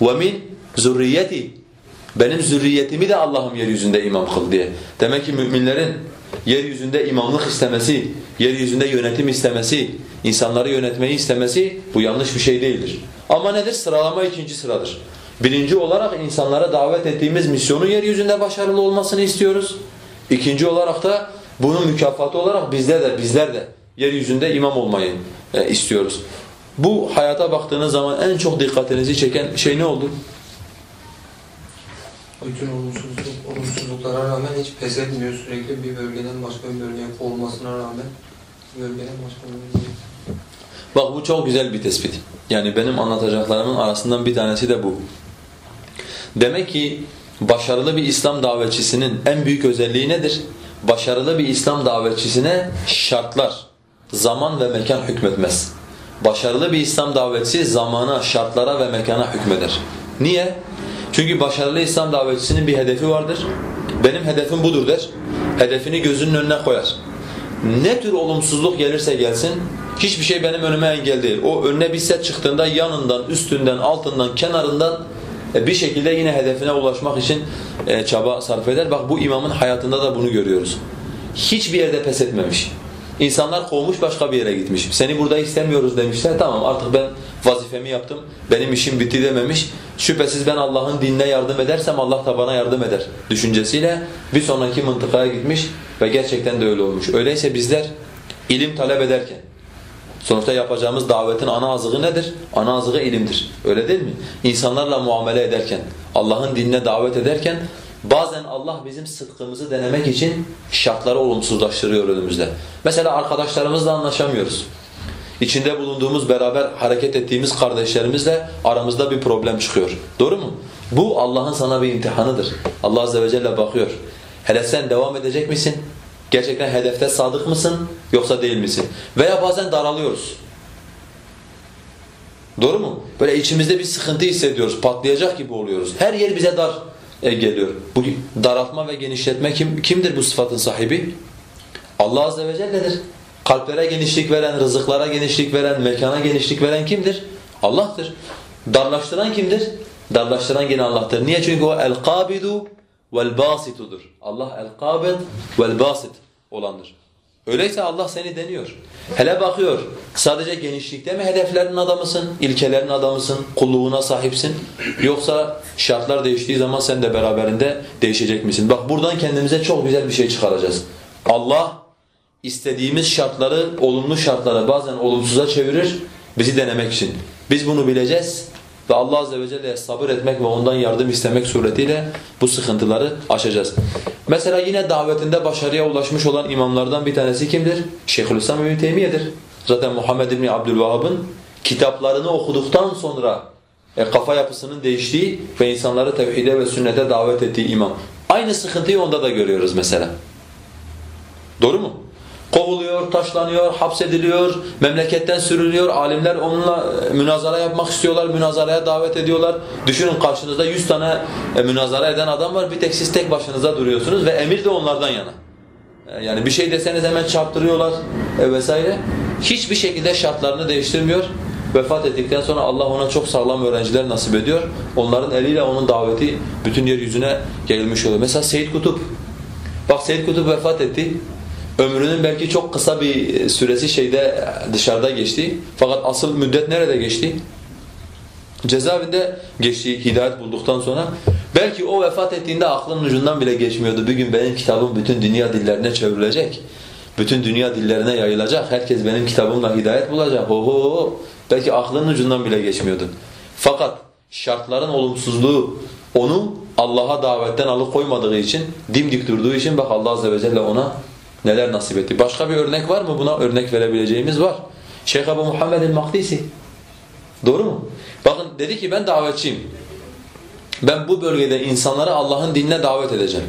ve min zurriyeti. Benim zürriyetimi de Allah'ım yeryüzünde imam kıl diye. Demek ki müminlerin yeryüzünde imamlık istemesi, yeryüzünde yönetim istemesi, insanları yönetmeyi istemesi bu yanlış bir şey değildir. Ama nedir? Sıralama ikinci sıradır. Birinci olarak insanlara davet ettiğimiz misyonun yeryüzünde başarılı olmasını istiyoruz. İkinci olarak da bunun mükafatı olarak bizler de bizler de yeryüzünde imam olmayı e, istiyoruz. Bu hayata baktığınız zaman en çok dikkatinizi çeken şey ne oldu? Bütün olumsuzluk, olumsuzluklara rağmen hiç pes etmiyor sürekli bir bölgeden başka bir bölgeye kovulmasına rağmen bölgeden başka bir bölgeye. Bak bu çok güzel bir tespit. Yani benim anlatacaklarımın arasından bir tanesi de bu. Demek ki başarılı bir İslam davetçisinin en büyük özelliği nedir? Başarılı bir İslam davetçisine şartlar, zaman ve mekan hükmetmez. Başarılı bir İslam davetçisi zamana, şartlara ve mekana hükmeder. Niye? Çünkü başarılı İslam davetçisinin bir hedefi vardır. Benim hedefim budur der. Hedefini gözünün önüne koyar. Ne tür olumsuzluk gelirse gelsin hiçbir şey benim önüme engel değil. O önüne bir set çıktığında yanından, üstünden, altından, kenarından e, bir şekilde yine hedefine ulaşmak için e, çaba sarf eder. Bak bu imamın hayatında da bunu görüyoruz. Hiçbir yerde pes etmemiş. İnsanlar kovmuş başka bir yere gitmiş. Seni burada istemiyoruz demişler. Tamam artık ben vazifemi yaptım. Benim işim bitti dememiş. Şüphesiz ben Allah'ın dinine yardım edersem Allah da bana yardım eder düşüncesiyle bir sonraki mıntıkaya gitmiş ve gerçekten de öyle olmuş. Öyleyse bizler ilim talep ederken Sonuçta yapacağımız davetin ana azığı nedir? Ana azığı ilimdir. Öyle değil mi? İnsanlarla muamele ederken, Allah'ın dinine davet ederken bazen Allah bizim sıdkımızı denemek için şartları olumsuzlaştırıyor önümüzde. Mesela arkadaşlarımızla anlaşamıyoruz. İçinde bulunduğumuz, beraber hareket ettiğimiz kardeşlerimizle aramızda bir problem çıkıyor. Doğru mu? Bu Allah'ın sana bir imtihanıdır. Allah azze ve celle bakıyor. Hele sen devam edecek misin? Gerçekten hedefte sadık mısın yoksa değil misin? Veya bazen daralıyoruz. Doğru mu? Böyle içimizde bir sıkıntı hissediyoruz, patlayacak gibi oluyoruz. Her yer bize dar geliyor. Bu daraltma ve genişletme kim kimdir bu sıfatın sahibi? Allah azze ve celle'dir. Kalplere genişlik veren, rızıklara genişlik veren, mekana genişlik veren kimdir? Allah'tır. Darlaştıran kimdir? Darlaştıran yine Allah'tır. Niye? Çünkü o el-kabidu vel-basitudur. Allah el-kabid vel-basit olandır. Öyleyse Allah seni deniyor. Hele bakıyor, sadece genişlikte mi hedeflerin adamısın, ilkelerin adamısın, kulluğuna sahipsin? Yoksa şartlar değiştiği zaman sen de beraberinde değişecek misin? Bak buradan kendimize çok güzel bir şey çıkaracağız. Allah istediğimiz şartları, olumlu şartları bazen olumsuza çevirir, bizi denemek için. Biz bunu bileceğiz ve Allah Azze ve Celle'ye sabır etmek ve ondan yardım istemek suretiyle bu sıkıntıları aşacağız. Mesela yine davetinde başarıya ulaşmış olan imamlardan bir tanesi kimdir? Şeyhülislam İbn Teymiye'dir. Zaten Muhammed İbn Abdülvahhab'ın kitaplarını okuduktan sonra e, kafa yapısının değiştiği ve insanları tevhide ve sünnete davet ettiği imam. Aynı sıkıntıyı onda da görüyoruz mesela. Doğru mu? Kovuluyor, taşlanıyor, hapsediliyor, memleketten sürülüyor. Alimler onunla e, münazara yapmak istiyorlar, münazaraya davet ediyorlar. Düşünün karşınızda 100 tane e, münazara eden adam var, bir tek siz tek başınıza duruyorsunuz ve emir de onlardan yana. E, yani bir şey deseniz hemen çarptırıyorlar vesaire. Hiçbir şekilde şartlarını değiştirmiyor. Vefat ettikten sonra Allah ona çok sağlam öğrenciler nasip ediyor. Onların eliyle onun daveti bütün yeryüzüne yayılmış oluyor. Mesela Seyyid Kutup. Bak Seyyid Kutup vefat etti. Ömrünün belki çok kısa bir süresi şeyde dışarıda geçti. Fakat asıl müddet nerede geçti? Cezaevinde geçti hidayet bulduktan sonra. Belki o vefat ettiğinde aklının ucundan bile geçmiyordu. Bir gün benim kitabım bütün dünya dillerine çevrilecek. Bütün dünya dillerine yayılacak. Herkes benim kitabımla hidayet bulacak. Ho ho ho. Belki aklının ucundan bile geçmiyordu. Fakat şartların olumsuzluğu onu Allah'a davetten alıkoymadığı için, dimdik durduğu için bak Allah Azze ve Celle ona neler nasip etti. Başka bir örnek var mı buna? Örnek verebileceğimiz var. Şeyh Ebu Muhammed el-Mahdisi. Doğru mu? Bakın dedi ki ben davetçiyim. Ben bu bölgede insanları Allah'ın dinine davet edeceğim.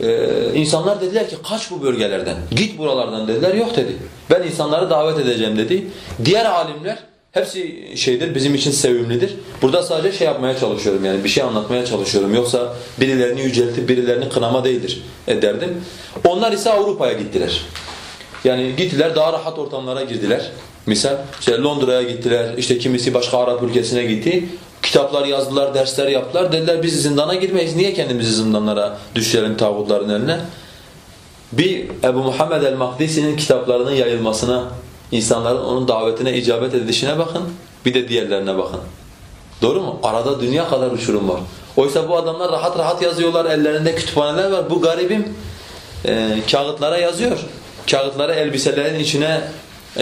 Ee, insanlar dediler ki kaç bu bölgelerden? Git buralardan dediler. Yok dedi. Ben insanları davet edeceğim dedi. Diğer alimler hepsi şeydir bizim için sevimlidir. Burada sadece şey yapmaya çalışıyorum yani bir şey anlatmaya çalışıyorum. Yoksa birilerini yüceltip birilerini kınama değildir e, derdim. Onlar ise Avrupa'ya gittiler. Yani gittiler daha rahat ortamlara girdiler. Misal işte Londra'ya gittiler, işte kimisi başka Arap ülkesine gitti. Kitaplar yazdılar, dersler yaptılar. Dediler biz zindana girmeyiz. Niye kendimizi zindanlara düşürelim tağutların eline? Bir Ebu Muhammed el-Mahdisi'nin kitaplarının yayılmasına, insanların onun davetine icabet edişine bakın. Bir de diğerlerine bakın. Doğru mu? Arada dünya kadar uçurum var. Oysa bu adamlar rahat rahat yazıyorlar, ellerinde kütüphaneler var. Bu garibim e, kağıtlara yazıyor. Kağıtları elbiselerin içine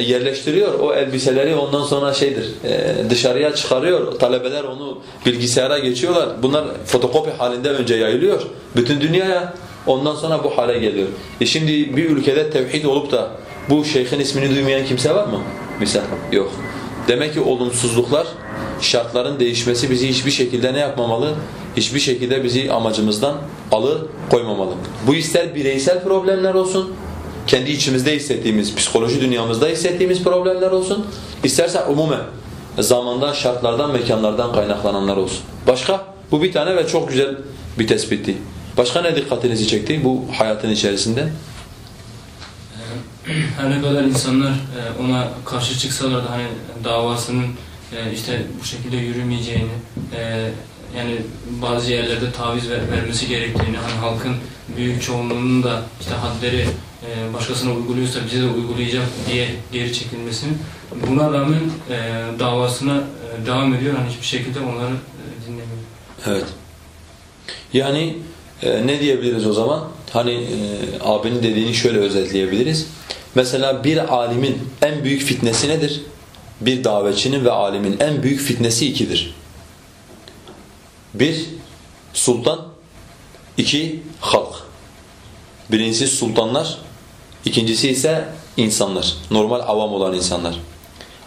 yerleştiriyor. O elbiseleri ondan sonra şeydir e, dışarıya çıkarıyor. Talebeler onu bilgisayara geçiyorlar. Bunlar fotokopi halinde önce yayılıyor. Bütün dünyaya ondan sonra bu hale geliyor. E şimdi bir ülkede tevhid olup da bu şeyhin ismini duymayan kimse var mı? Misal yok. Demek ki olumsuzluklar, şartların değişmesi bizi hiçbir şekilde ne yapmamalı? Hiçbir şekilde bizi amacımızdan alı koymamalı. Bu ister bireysel problemler olsun, kendi içimizde hissettiğimiz, psikoloji dünyamızda hissettiğimiz problemler olsun, isterse umumen zamandan, şartlardan, mekanlardan kaynaklananlar olsun. Başka? Bu bir tane ve çok güzel bir tespitti. Başka ne dikkatinizi çekti bu hayatın içerisinde? Her ne kadar insanlar e, ona karşı çıksalar da hani davasının e, işte bu şekilde yürümeyeceğini, e, yani bazı yerlerde taviz ver, vermesi gerektiğini, hani halkın büyük çoğunluğunun da işte hadleri başkasına uyguluyorsa bize de uygulayacak diye geri çekilmesini. Buna rağmen davasına devam ediyor. Hani hiçbir şekilde onları dinlemiyor. Evet. Yani ne diyebiliriz o zaman? Hani e, abinin dediğini şöyle özetleyebiliriz. Mesela bir alimin en büyük fitnesi nedir? Bir davetçinin ve alimin en büyük fitnesi ikidir. Bir, sultan. iki halk. Birincisi sultanlar, ikincisi ise insanlar. Normal avam olan insanlar.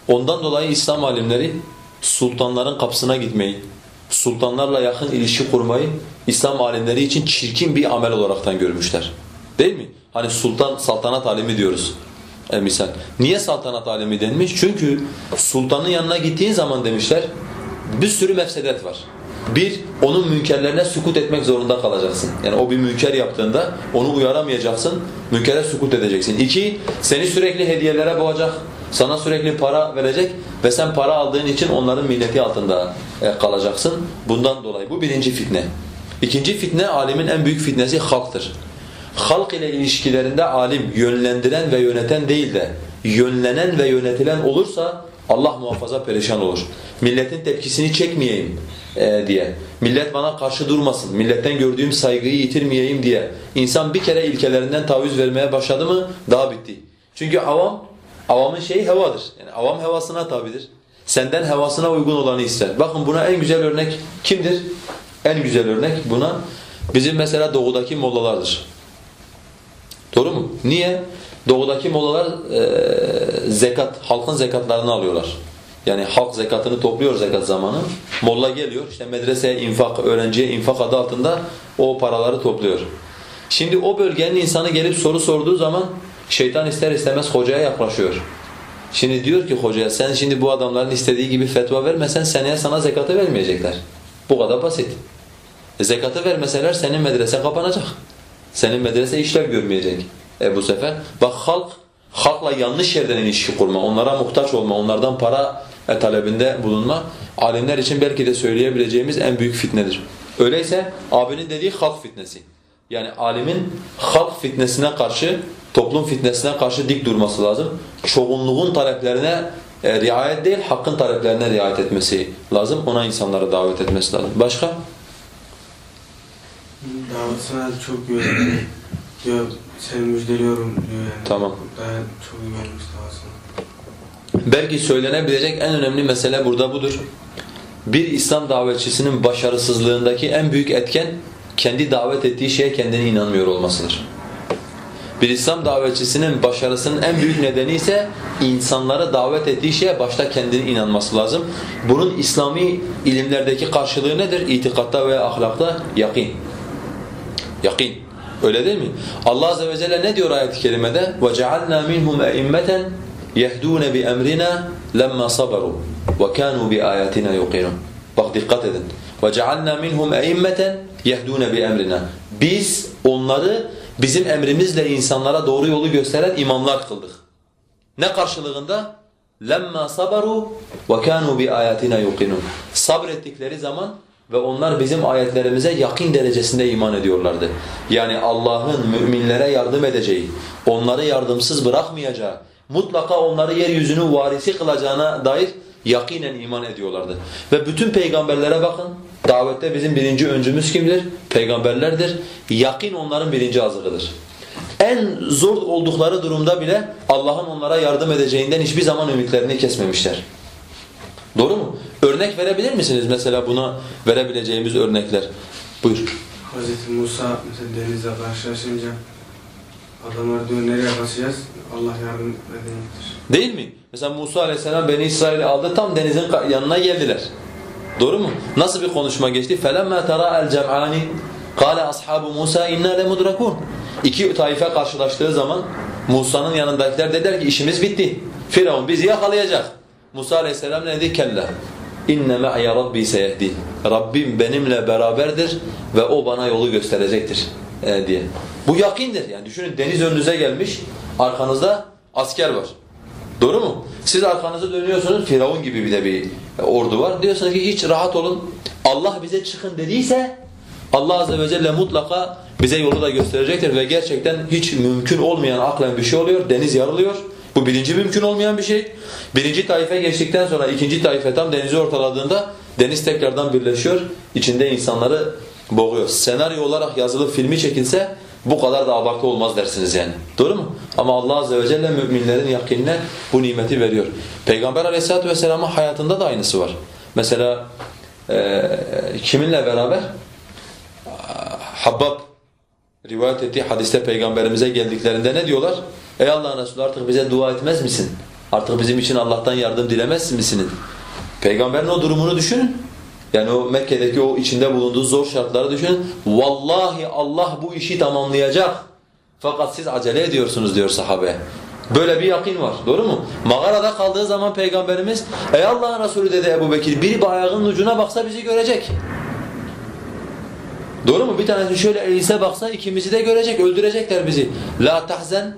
Ondan dolayı İslam alimleri sultanların kapısına gitmeyi, sultanlarla yakın ilişki kurmayı İslam alimleri için çirkin bir amel olaraktan görmüşler. Değil mi? Hani sultan saltanat alimi diyoruz. E misal. Niye saltanat alimi denmiş? Çünkü sultanın yanına gittiğin zaman demişler bir sürü mefsedet var. Bir, onun münkerlerine sukut etmek zorunda kalacaksın. Yani o bir münker yaptığında onu uyaramayacaksın, münkere sukut edeceksin. İki, seni sürekli hediyelere boğacak, sana sürekli para verecek ve sen para aldığın için onların milleti altında e, kalacaksın. Bundan dolayı bu birinci fitne. İkinci fitne, alimin en büyük fitnesi halktır. Halk ile ilişkilerinde alim yönlendiren ve yöneten değil de yönlenen ve yönetilen olursa Allah muhafaza perişan olur. Milletin tepkisini çekmeyeyim e, diye. Millet bana karşı durmasın, milletten gördüğüm saygıyı yitirmeyeyim diye. İnsan bir kere ilkelerinden taviz vermeye başladı mı daha bitti. Çünkü avam, avamın şeyi hevadır. Yani avam hevasına tabidir. Senden hevasına uygun olanı ister. Bakın buna en güzel örnek kimdir? En güzel örnek buna bizim mesela doğudaki mollalardır. Doğru mu? Niye? Doğudaki mollalar e, zekat, halkın zekatlarını alıyorlar. Yani halk zekatını topluyor zekat zamanı. Molla geliyor işte medreseye infak, öğrenciye infak adı altında o paraları topluyor. Şimdi o bölgenin insanı gelip soru sorduğu zaman şeytan ister istemez hocaya yaklaşıyor. Şimdi diyor ki hocaya sen şimdi bu adamların istediği gibi fetva vermesen seneye sana zekatı vermeyecekler. Bu kadar basit. E zekatı vermeseler senin medrese kapanacak. Senin medrese işlev görmeyecek. E bu sefer bak halk halkla yanlış yerden ilişki kurma, onlara muhtaç olma, onlardan para e, talebinde bulunma alimler için belki de söyleyebileceğimiz en büyük fitnedir. Öyleyse abinin dediği halk fitnesi. Yani alimin halk fitnesine karşı, toplum fitnesine karşı dik durması lazım. Çoğunluğun taleplerine e, riayet değil, hakkın taleplerine riayet etmesi lazım. Ona insanları davet etmesi lazım. Başka? Davetine çok güveniyor. diyor seni müjdeliyorum diyor yani. Tamam. Daha çok güvenmiş davasına. Belki söylenebilecek en önemli mesele burada budur. Bir İslam davetçisinin başarısızlığındaki en büyük etken kendi davet ettiği şeye kendine inanmıyor olmasıdır. Bir İslam davetçisinin başarısının en büyük nedeni ise insanları davet ettiği şeye başta kendine inanması lazım. Bunun İslami ilimlerdeki karşılığı nedir? İtikatta veya ahlakta yakin. Yakin. Öyle değil mi? Allah azze ve celle ne diyor ayet-i kerimede? وَجَعَلْنَا مِنْهُمْ اَئِمَّةً يَهْدُونَ بِأَمْرِنَا لَمَّا صَبَرُوا وَكَانُوا بِآيَاتِنَا يُقِنُونَ Bak dikkat edin. وَجَعَلْنَا مِنْهُمْ اَئِمَّةً يَهْدُونَ بِأَمْرِنَا Biz onları bizim emrimizle insanlara doğru yolu gösteren imamlar kıldık. Ne karşılığında? لَمَّا صَبَرُوا وَكَانُوا بِآيَاتِنَا يُقِنُونَ Sabrettikleri zaman ve onlar bizim ayetlerimize yakın derecesinde iman ediyorlardı. Yani Allah'ın müminlere yardım edeceği, onları yardımsız bırakmayacağı, mutlaka onları yeryüzünün varisi kılacağına dair yakinen iman ediyorlardı. Ve bütün peygamberlere bakın, davette bizim birinci öncümüz kimdir? Peygamberlerdir. Yakin onların birinci azığıdır. En zor oldukları durumda bile Allah'ın onlara yardım edeceğinden hiçbir zaman ümitlerini kesmemişler. Doğru mu? Örnek verebilir misiniz mesela buna verebileceğimiz örnekler? Buyur. Hz. Musa mesela denizle karşılaşınca adamlar diyor nereye kaçacağız? Allah yardım edecektir. Değil mi? Mesela Musa aleyhisselam Beni İsrail'i aldı tam denizin yanına geldiler. Doğru mu? Nasıl bir konuşma geçti? فَلَمَّا تَرَى الْجَمْعَانِ قَالَ أَصْحَابُ مُوسَى اِنَّا لَمُدْرَكُونَ İki taife karşılaştığı zaman Musa'nın yanındakiler dediler ki işimiz bitti. Firavun bizi yakalayacak. Musa aleyhisselam ne dedi? Kella. İnne me'ye rabbi seyehdi. Rabbim benimle beraberdir ve o bana yolu gösterecektir e, diye. Bu yakindir. Yani düşünün deniz önünüze gelmiş, arkanızda asker var. Doğru mu? Siz arkanızı dönüyorsunuz, Firavun gibi bir de bir ordu var. Diyorsunuz ki hiç rahat olun, Allah bize çıkın dediyse Allah Azze ve Celle mutlaka bize yolu da gösterecektir ve gerçekten hiç mümkün olmayan aklen bir şey oluyor. Deniz yarılıyor. Bu birinci mümkün olmayan bir şey. Birinci taife geçtikten sonra ikinci taife tam denizi ortaladığında deniz tekrardan birleşiyor. İçinde insanları boğuyor. Senaryo olarak yazılıp filmi çekilse bu kadar da abartı olmaz dersiniz yani. Doğru mu? Ama Allah Azze ve Celle müminlerin yakinine bu nimeti veriyor. Peygamber Aleyhisselatü Vesselam'ın hayatında da aynısı var. Mesela e, kiminle beraber? Habbab rivayet ettiği hadiste peygamberimize geldiklerinde ne diyorlar? Ey Allah'ın Resulü artık bize dua etmez misin? Artık bizim için Allah'tan yardım dilemez misiniz? Peygamberin o durumunu düşünün. Yani o Mekke'deki o içinde bulunduğu zor şartları düşünün. Vallahi Allah bu işi tamamlayacak. Fakat siz acele ediyorsunuz diyor sahabe. Böyle bir yakin var. Doğru mu? Mağarada kaldığı zaman Peygamberimiz Ey Allah'ın Resulü dedi Ebu Bekir biri bir ayağının ucuna baksa bizi görecek. Doğru mu? Bir tanesi şöyle elise baksa ikimizi de görecek, öldürecekler bizi. La tahzen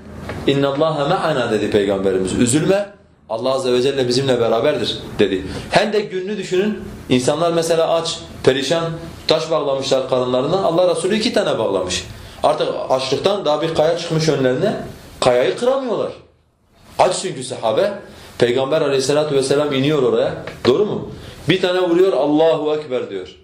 innallaha ma'ana dedi Peygamberimiz. Üzülme. Allah azze ve celle bizimle beraberdir dedi. Hendek gününü düşünün. İnsanlar mesela aç, perişan, taş bağlamışlar karınlarına. Allah Resulü iki tane bağlamış. Artık açlıktan daha bir kaya çıkmış önlerine. Kayayı kıramıyorlar. Aç çünkü sahabe. Peygamber aleyhissalatu vesselam iniyor oraya. Doğru mu? Bir tane vuruyor Allahu Ekber diyor.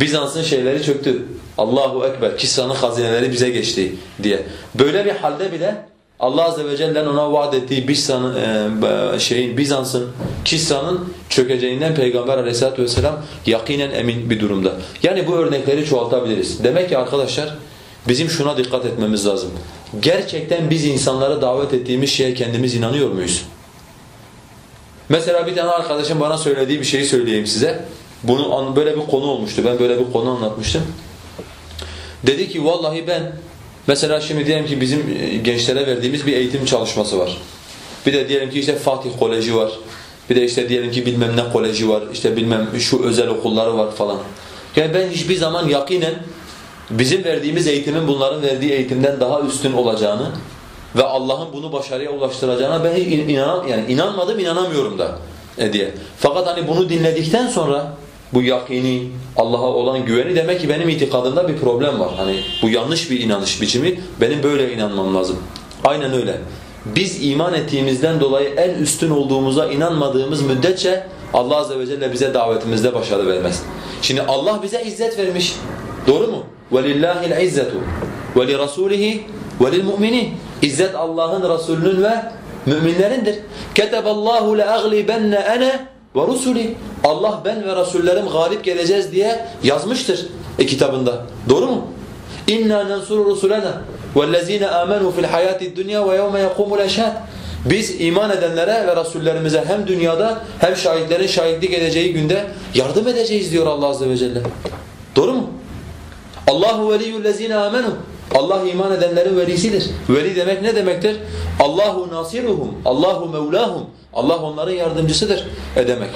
Bizans'ın şeyleri çöktü. Allahu Ekber, Kisra'nın hazineleri bize geçti diye. Böyle bir halde bile Allah Azze ve Celle'nin ona vaat ettiği Bizans'ın, e, şeyin, Bizans'ın, Kisra'nın çökeceğinden Peygamber Aleyhisselatü vesselam yakinen emin bir durumda. Yani bu örnekleri çoğaltabiliriz. Demek ki arkadaşlar bizim şuna dikkat etmemiz lazım. Gerçekten biz insanlara davet ettiğimiz şeye kendimiz inanıyor muyuz? Mesela bir tane arkadaşım bana söylediği bir şeyi söyleyeyim size. Bunu böyle bir konu olmuştu. Ben böyle bir konu anlatmıştım. Dedi ki vallahi ben mesela şimdi diyelim ki bizim gençlere verdiğimiz bir eğitim çalışması var. Bir de diyelim ki işte Fatih Koleji var. Bir de işte diyelim ki bilmem ne koleji var. İşte bilmem şu özel okulları var falan. Yani ben hiçbir zaman yakinen bizim verdiğimiz eğitimin bunların verdiği eğitimden daha üstün olacağını ve Allah'ın bunu başarıya ulaştıracağına ben inanan yani inanmadım inanamıyorum da e diye. Fakat hani bunu dinledikten sonra bu yakini, Allah'a olan güveni demek ki benim itikadımda bir problem var. Hani bu yanlış bir inanış biçimi. Benim böyle inanmam lazım. Aynen öyle. Biz iman ettiğimizden dolayı en üstün olduğumuza inanmadığımız müddetçe Allah azze ve celle bize davetimizde başarı vermez. Şimdi Allah bize izzet vermiş. Doğru mu? وَلِلَّهِ الْعِزَّةُ وَلِرَسُولِهِ وَلِلْمُؤْمِنِينَ İzzet Allah'ın Resulünün ve müminlerindir. كَتَبَ اللّٰهُ لَأَغْلِبَنَّ ve rusuli Allah ben ve rasullerim galip geleceğiz diye yazmıştır e, kitabında. Doğru mu? İnna nensuru rusulena vellezina amenu fil hayati dunya ve yevme yakumul eşhad. Biz iman edenlere ve rasullerimize hem dünyada hem şahitlerin şahitlik edeceği günde yardım edeceğiz diyor Allah azze ve celle. Doğru mu? Allahu veliyyullezina amenu Allah iman edenlerin velisidir. Veli demek ne demektir? Allahu nasiruhum, Allahu mevlahum. Allah onların yardımcısıdır e demek.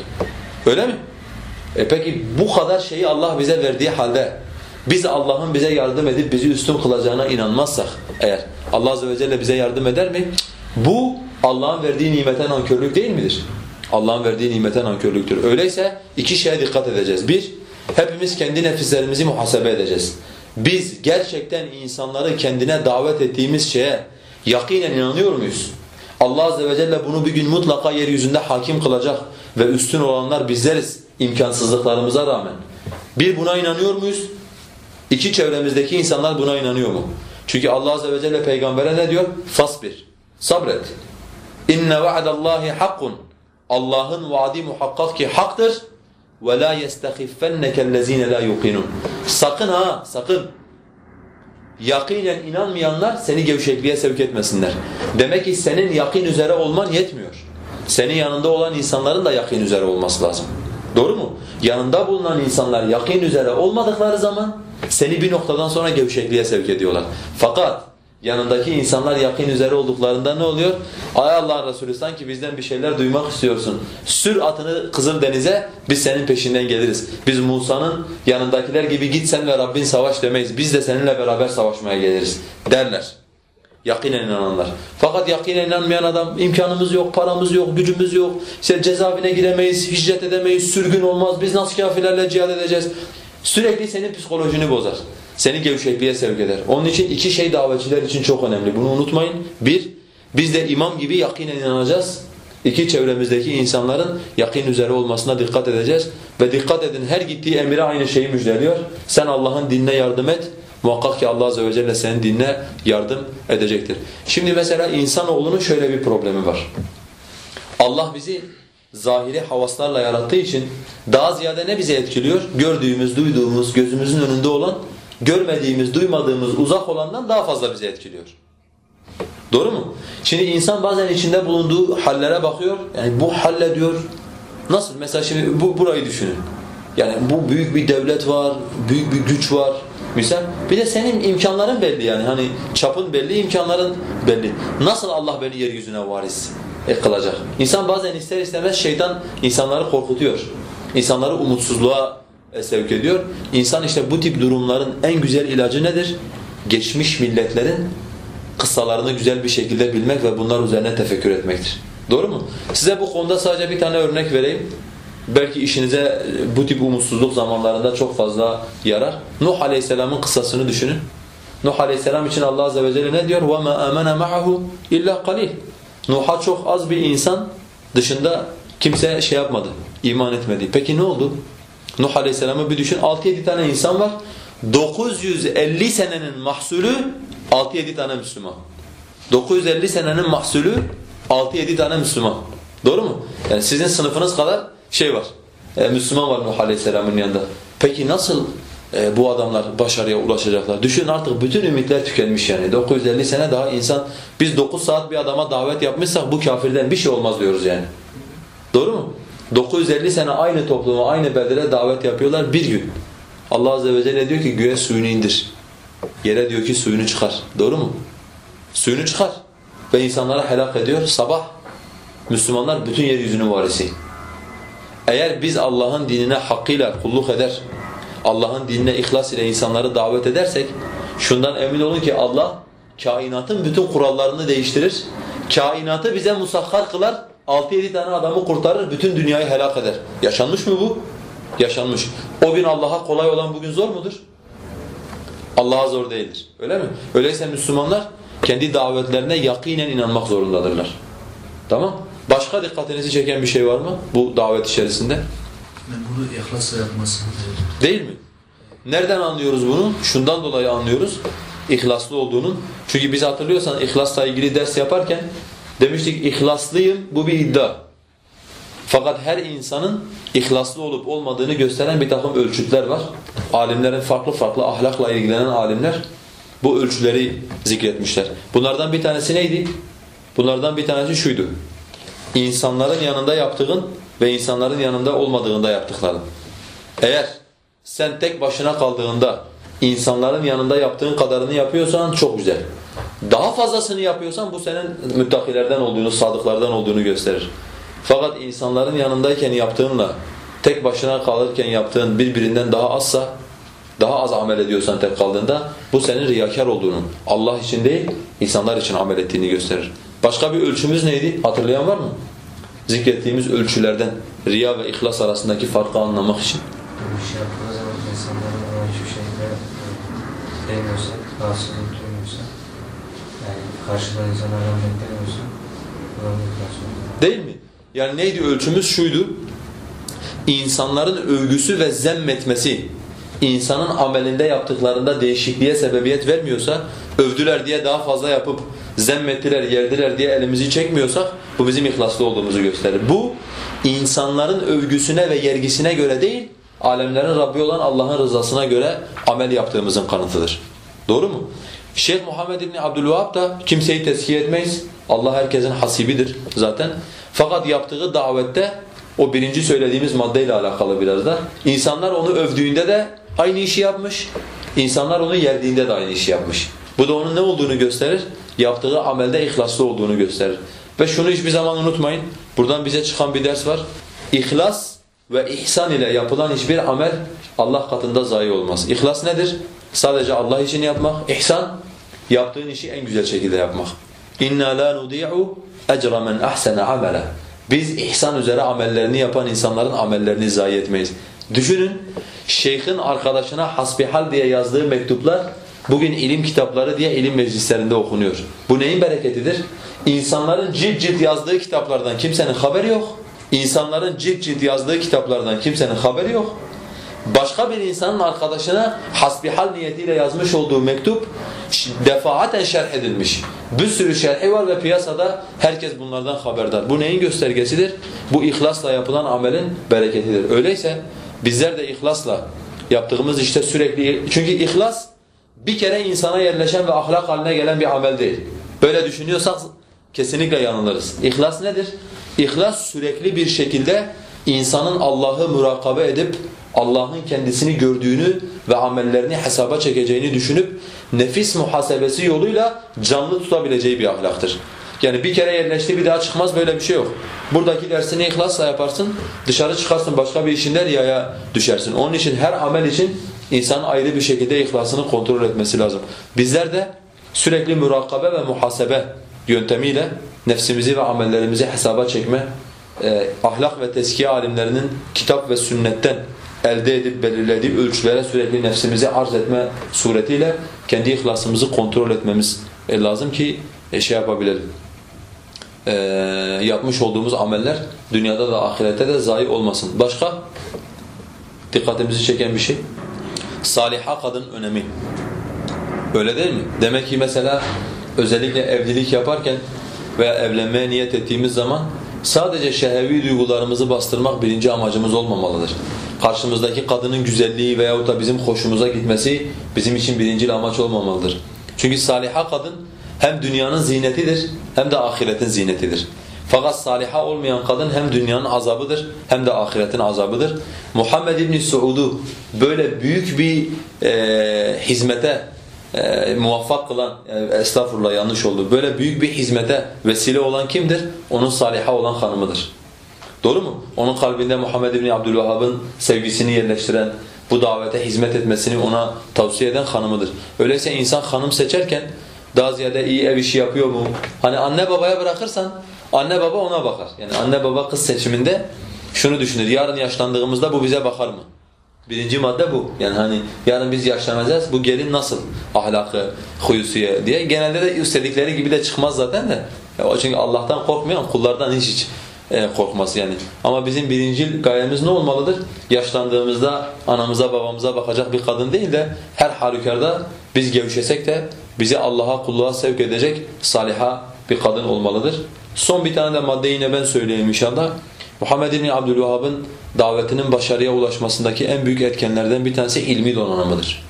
Öyle mi? E peki bu kadar şeyi Allah bize verdiği halde biz Allah'ın bize yardım edip bizi üstün kılacağına inanmazsak eğer Allah azze ve celle bize yardım eder mi? Bu Allah'ın verdiği nimete nankörlük değil midir? Allah'ın verdiği nimete nankörlüktür. Öyleyse iki şeye dikkat edeceğiz. Bir, hepimiz kendi nefislerimizi muhasebe edeceğiz. Biz gerçekten insanları kendine davet ettiğimiz şeye yakinen inanıyor muyuz? Allah azze ve celle bunu bir gün mutlaka yeryüzünde hakim kılacak ve üstün olanlar bizleriz imkansızlıklarımıza rağmen. Bir buna inanıyor muyuz? İki çevremizdeki insanlar buna inanıyor mu? Çünkü Allah azze ve celle peygambere ne diyor? Fasbir. Sabret. İnne va'dallahi hakkun. Allah'ın vaadi muhakkak ki haktır. Ve la yestahiffennekellezine la yuqinun. Sakın ha, sakın. Yakinen inanmayanlar seni gevşekliğe sevk etmesinler. Demek ki senin yakin üzere olman yetmiyor. Senin yanında olan insanların da yakin üzere olması lazım. Doğru mu? Yanında bulunan insanlar yakin üzere olmadıkları zaman seni bir noktadan sonra gevşekliğe sevk ediyorlar. Fakat yanındaki insanlar yakin üzere olduklarında ne oluyor? Ay Allah'ın Resulü sanki bizden bir şeyler duymak istiyorsun. Sür atını Kızıl Denize biz senin peşinden geliriz. Biz Musa'nın yanındakiler gibi git sen ve Rabbin savaş demeyiz. Biz de seninle beraber savaşmaya geliriz derler. Yakinen inananlar. Fakat yakinen inanmayan adam imkanımız yok, paramız yok, gücümüz yok. İşte cezaevine giremeyiz, hicret edemeyiz, sürgün olmaz. Biz nasıl kafirlerle cihad edeceğiz? Sürekli senin psikolojini bozar. Seni gevşekliğe sevk eder. Onun için iki şey davetçiler için çok önemli. Bunu unutmayın. Bir, biz de imam gibi yakinen inanacağız. İki, çevremizdeki insanların yakin üzere olmasına dikkat edeceğiz. Ve dikkat edin her gittiği emire aynı şeyi müjdeliyor. Sen Allah'ın dinine yardım et. Muhakkak ki Allah Azze ve Celle senin dinine yardım edecektir. Şimdi mesela insanoğlunun şöyle bir problemi var. Allah bizi zahiri havaslarla yarattığı için daha ziyade ne bizi etkiliyor? Gördüğümüz, duyduğumuz, gözümüzün önünde olan, görmediğimiz, duymadığımız, uzak olandan daha fazla bizi etkiliyor. Doğru mu? Şimdi insan bazen içinde bulunduğu hallere bakıyor. Yani bu halle diyor. Nasıl? Mesela şimdi bu burayı düşünün. Yani bu büyük bir devlet var, büyük bir güç var. Misal bir de senin imkanların belli yani. Hani çapın belli, imkanların belli. Nasıl Allah beni yeryüzüne varis kılacak? İnsan bazen ister istemez şeytan insanları korkutuyor. İnsanları umutsuzluğa sevk ediyor. İnsan işte bu tip durumların en güzel ilacı nedir? Geçmiş milletlerin kıssalarını güzel bir şekilde bilmek ve bunlar üzerine tefekkür etmektir. Doğru mu? Size bu konuda sadece bir tane örnek vereyim. Belki işinize bu tip umutsuzluk zamanlarında çok fazla yarar. Nuh Aleyhisselam'ın kıssasını düşünün. Nuh Aleyhisselam için Allah Azze ve Celle ne diyor? وَمَا آمَنَ مَعَهُ اِلَّا قَلِيلٌ Nuh'a çok az bir insan dışında kimse şey yapmadı, iman etmedi. Peki ne oldu? Nuh Aleyhisselam'ı bir düşün. 6-7 tane insan var. 950 senenin mahsulü 6-7 tane Müslüman. 950 senenin mahsulü 6-7 tane Müslüman. Doğru mu? Yani sizin sınıfınız kadar şey var. E, Müslüman var Nuh Aleyhisselam'ın yanında. Peki nasıl e, bu adamlar başarıya ulaşacaklar? Düşün artık bütün ümitler tükenmiş yani. 950 sene daha insan biz 9 saat bir adama davet yapmışsak bu kafirden bir şey olmaz diyoruz yani. Doğru mu? 950 sene aynı topluma, aynı beldere davet yapıyorlar bir gün. Allah Azze ve Celle diyor ki göğe suyunu indir. Yere diyor ki suyunu çıkar. Doğru mu? Suyunu çıkar. Ve insanlara helak ediyor. Sabah Müslümanlar bütün yeryüzünün varisi. Eğer biz Allah'ın dinine hakkıyla kulluk eder, Allah'ın dinine ihlas ile insanları davet edersek, şundan emin olun ki Allah kainatın bütün kurallarını değiştirir. Kainatı bize musakhar kılar, 6-7 tane adamı kurtarır, bütün dünyayı helak eder. Yaşanmış mı bu? Yaşanmış. O gün Allah'a kolay olan bugün zor mudur? Allah'a zor değildir. Öyle mi? Öyleyse Müslümanlar kendi davetlerine yakinen inanmak zorundadırlar. Tamam? Başka dikkatinizi çeken bir şey var mı bu davet içerisinde? Yani bunu ihlasla yapması. Değil mi? Nereden anlıyoruz bunu? Şundan dolayı anlıyoruz. İhlaslı olduğunun. Çünkü biz hatırlıyorsan ihlasla ilgili ders yaparken demiştik ihlaslıyım bu bir iddia. Fakat her insanın ihlaslı olup olmadığını gösteren bir takım ölçütler var. Alimlerin farklı farklı ahlakla ilgilenen alimler bu ölçüleri zikretmişler. Bunlardan bir tanesi neydi? Bunlardan bir tanesi şuydu. İnsanların yanında yaptığın ve insanların yanında olmadığında yaptıkların. Eğer sen tek başına kaldığında insanların yanında yaptığın kadarını yapıyorsan çok güzel. Daha fazlasını yapıyorsan bu senin müttakilerden olduğunu, sadıklardan olduğunu gösterir. Fakat insanların yanındayken yaptığınla tek başına kalırken yaptığın birbirinden daha azsa, daha az amel ediyorsan tek kaldığında bu senin riyakar olduğunu, Allah için değil insanlar için amel ettiğini gösterir. Başka bir ölçümüz neydi? Hatırlayan var mı? Zikrettiğimiz ölçülerden riya ve ihlas arasındaki farkı anlamak için. Bu şey yaptığı zaman insanların hiçbir şeyde değmiyorsa, rahatsızlık beklemiyorsa, buranın iflas oluyor. Değil mi? Yani neydi ölçümüz? Şuydu. İnsanların övgüsü ve zemmetmesi insanın amelinde yaptıklarında değişikliğe sebebiyet vermiyorsa, övdüler diye daha fazla yapıp zemmettiler, yerdiler diye elimizi çekmiyorsak bu bizim ihlaslı olduğumuzu gösterir. Bu insanların övgüsüne ve yergisine göre değil, alemlerin Rabbi olan Allah'ın rızasına göre amel yaptığımızın kanıtıdır. Doğru mu? Şeyh Muhammed İbni Abdülvahhab da kimseyi tezkiye etmeyiz. Allah herkesin hasibidir zaten. Fakat yaptığı davette o birinci söylediğimiz maddeyle alakalı biraz da. İnsanlar onu övdüğünde de aynı işi yapmış. İnsanlar onu yerdiğinde de aynı işi yapmış. Bu da onun ne olduğunu gösterir? Yaptığı amelde ihlaslı olduğunu gösterir. Ve şunu hiçbir zaman unutmayın. Buradan bize çıkan bir ders var. İhlas ve ihsan ile yapılan hiçbir amel Allah katında zayi olmaz. İhlas nedir? Sadece Allah için yapmak. İhsan Yaptığın işi en güzel şekilde yapmak. İnna la nudi'u ecra men ahsana amela. Biz ihsan üzere amellerini yapan insanların amellerini zayi etmeyiz. Düşünün, şeyhin arkadaşına hasbihal diye yazdığı mektuplar bugün ilim kitapları diye ilim meclislerinde okunuyor. Bu neyin bereketidir? İnsanların cilt cilt yazdığı kitaplardan kimsenin haberi yok. İnsanların cilt cilt yazdığı kitaplardan kimsenin haberi yok. Başka bir insanın arkadaşına hasbihal niyetiyle yazmış olduğu mektup defaaten şerh edilmiş. Bir sürü şerhi var ve piyasada herkes bunlardan haberdar. Bu neyin göstergesidir? Bu ihlasla yapılan amelin bereketidir. Öyleyse bizler de ihlasla yaptığımız işte sürekli çünkü ihlas bir kere insana yerleşen ve ahlak haline gelen bir amel değil. Böyle düşünüyorsak kesinlikle yanılırız. İhlas nedir? İhlas sürekli bir şekilde insanın Allah'ı murakabe edip Allah'ın kendisini gördüğünü ve amellerini hesaba çekeceğini düşünüp nefis muhasebesi yoluyla canlı tutabileceği bir ahlaktır. Yani bir kere yerleşti bir daha çıkmaz böyle bir şey yok. Buradaki dersini ihlasla yaparsın, dışarı çıkarsın başka bir işinde riyaya düşersin. Onun için her amel için insan ayrı bir şekilde ihlasını kontrol etmesi lazım. Bizler de sürekli murakabe ve muhasebe yöntemiyle nefsimizi ve amellerimizi hesaba çekme, e, ahlak ve teskiye alimlerinin kitap ve sünnetten elde edip belirlediği ölçülere sürekli nefsimizi arz etme suretiyle kendi ihlasımızı kontrol etmemiz e, lazım ki e, şey yapabilelim. E, yapmış olduğumuz ameller dünyada da ahirette de zayi olmasın. Başka? Dikkatimizi çeken bir şey. Saliha kadın önemi. Öyle değil mi? Demek ki mesela özellikle evlilik yaparken veya evlenmeye niyet ettiğimiz zaman sadece şehevi duygularımızı bastırmak birinci amacımız olmamalıdır. Karşımızdaki kadının güzelliği veyahut da bizim hoşumuza gitmesi bizim için birinci amaç olmamalıdır. Çünkü saliha kadın hem dünyanın zinetidir hem de ahiretin zinetidir. Fakat saliha olmayan kadın hem dünyanın azabıdır hem de ahiretin azabıdır. Muhammed İbn Suud'u böyle büyük bir e, hizmete e, muvaffak kılan, e, estağfurullah yanlış oldu, böyle büyük bir hizmete vesile olan kimdir? Onun saliha olan hanımıdır. Doğru mu? Onun kalbinde Muhammed İbni Abdülvahhab'ın sevgisini yerleştiren, bu davete hizmet etmesini ona tavsiye eden hanımıdır. Öyleyse insan hanım seçerken daha ziyade iyi ev işi yapıyor mu? Hani anne babaya bırakırsan anne baba ona bakar. Yani anne baba kız seçiminde şunu düşünür. Yarın yaşlandığımızda bu bize bakar mı? Birinci madde bu. Yani hani yarın biz yaşlanacağız. Bu gelin nasıl ahlakı, huyusuya diye. Genelde de istedikleri gibi de çıkmaz zaten de. Ya çünkü Allah'tan korkmayan kullardan hiç hiç e, korkması yani. Ama bizim birinci gayemiz ne olmalıdır? Yaşlandığımızda anamıza babamıza bakacak bir kadın değil de her halükarda biz gevşesek de bizi Allah'a kulluğa sevk edecek saliha bir kadın olmalıdır. Son bir tane de madde yine ben söyleyeyim inşallah. Muhammed bin Abdülvahhab'ın davetinin başarıya ulaşmasındaki en büyük etkenlerden bir tanesi ilmi donanımıdır.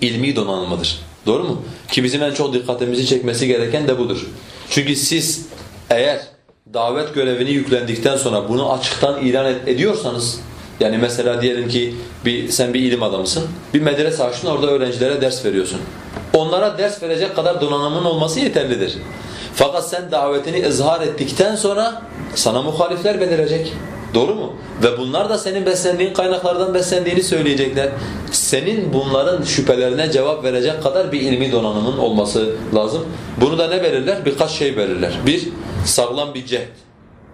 İlmi donanımıdır. Doğru mu? Ki bizim en çok dikkatimizi çekmesi gereken de budur. Çünkü siz eğer davet görevini yüklendikten sonra bunu açıktan ilan ed ediyorsanız yani mesela diyelim ki bir sen bir ilim adamısın. Bir medrese açtın orada öğrencilere ders veriyorsun. Onlara ders verecek kadar donanımın olması yeterlidir. Fakat sen davetini ızhar ettikten sonra sana muhalifler belirecek. Doğru mu? Ve bunlar da senin beslendiğin kaynaklardan beslendiğini söyleyecekler. Senin bunların şüphelerine cevap verecek kadar bir ilmi donanımın olması lazım. Bunu da ne verirler? Birkaç şey verirler. Bir, sağlam bir cehd.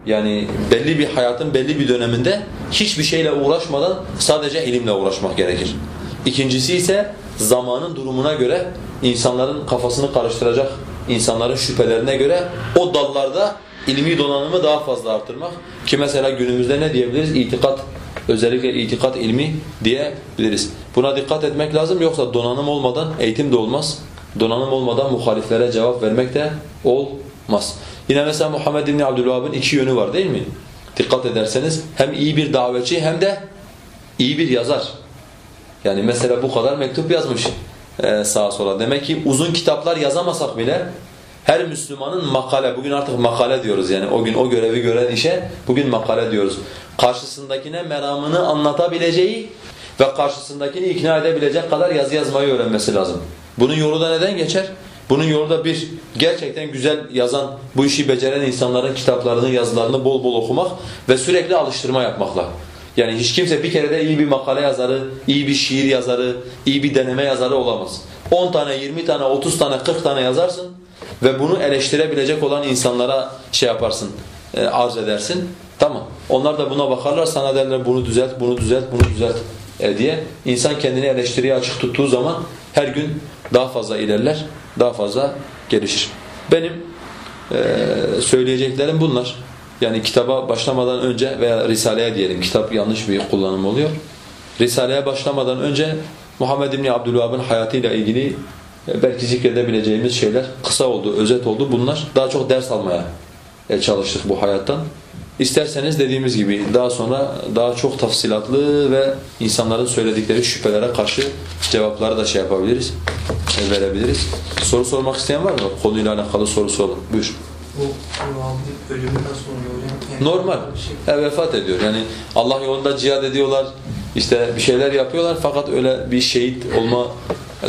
Yani belli bir hayatın belli bir döneminde hiçbir şeyle uğraşmadan sadece ilimle uğraşmak gerekir. İkincisi ise zamanın durumuna göre insanların kafasını karıştıracak, insanların şüphelerine göre o dallarda ilmi donanımı daha fazla artırmak. Ki mesela günümüzde ne diyebiliriz? İtikat, özellikle itikat ilmi diyebiliriz. Buna dikkat etmek lazım yoksa donanım olmadan eğitim de olmaz. Donanım olmadan muhaliflere cevap vermek de olmaz. Yine mesela Muhammed bin Abdülvahhab'ın iki yönü var değil mi? Dikkat ederseniz hem iyi bir davetçi hem de iyi bir yazar. Yani mesela bu kadar mektup yazmış e, sağa sola. Demek ki uzun kitaplar yazamasak bile her Müslümanın makale, bugün artık makale diyoruz yani o gün o görevi gören işe bugün makale diyoruz. Karşısındakine meramını anlatabileceği ve karşısındakini ikna edebilecek kadar yazı yazmayı öğrenmesi lazım. Bunun yolu da neden geçer? Bunun yolu da bir, gerçekten güzel yazan, bu işi beceren insanların kitaplarını, yazılarını bol bol okumak ve sürekli alıştırma yapmakla. Yani hiç kimse bir kere de iyi bir makale yazarı, iyi bir şiir yazarı, iyi bir deneme yazarı olamaz. 10 tane, 20 tane, 30 tane, 40 tane yazarsın ve bunu eleştirebilecek olan insanlara şey yaparsın, e, arz edersin. Tamam. Onlar da buna bakarlar, sana derler bunu düzelt, bunu düzelt, bunu düzelt e, diye. İnsan kendini eleştiriye açık tuttuğu zaman her gün daha fazla ilerler, daha fazla gelişir. Benim e, söyleyeceklerim bunlar. Yani kitaba başlamadan önce veya Risale'ye diyelim, kitap yanlış bir kullanım oluyor. Risale'ye başlamadan önce Muhammed İbni Abdülvahab'ın hayatıyla ilgili e, belki zikredebileceğimiz şeyler kısa oldu, özet oldu. Bunlar daha çok ders almaya e, çalıştık bu hayattan. İsterseniz dediğimiz gibi daha sonra daha çok tafsilatlı ve insanların söyledikleri şüphelere karşı cevapları da şey yapabiliriz, verebiliriz. Soru sormak isteyen var mı? Konuyla alakalı sorusu olan. Buyur. Bu Muhammed'in ölümü nasıl oluyor hocam? Yani Normal. Şey, E, vefat ediyor. Yani Allah yolunda cihad ediyorlar, işte bir şeyler yapıyorlar fakat öyle bir şehit olma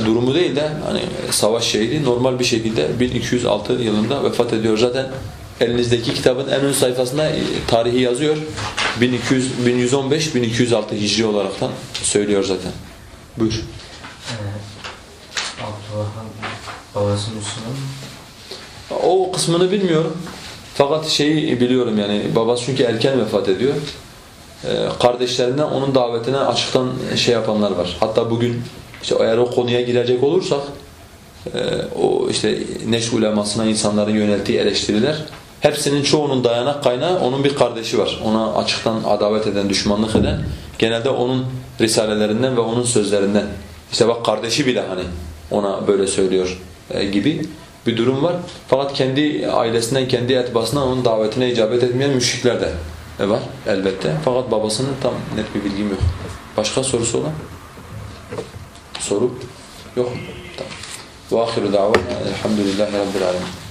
durumu değil de hani savaş şehidi normal bir şekilde 1206 yılında vefat ediyor. Zaten elinizdeki kitabın en ön sayfasında e, tarihi yazıyor. 1200 1115 1206 Hicri olaraktan söylüyor zaten. Buyur. Ee, Abdülvahhab babası Müslüman? O kısmını bilmiyorum. Fakat şeyi biliyorum yani babası çünkü erken vefat ediyor. Ee, kardeşlerinden onun davetine açıktan şey yapanlar var. Hatta bugün işte eğer o konuya girecek olursak e, o işte neşr ulemasına insanların yönelttiği eleştiriler hepsinin çoğunun dayanak kaynağı onun bir kardeşi var. Ona açıktan adavet eden, düşmanlık eden genelde onun risalelerinden ve onun sözlerinden. İşte bak kardeşi bile hani ona böyle söylüyor e, gibi bir durum var. Fakat kendi ailesinden, kendi etbasından onun davetine icabet etmeyen müşrikler de var elbette. Fakat babasının tam net bir bilgim yok. Başka sorusu olan? Soru? Yok. Tamam. Ve ahiru davana elhamdülillahi rabbil alemin.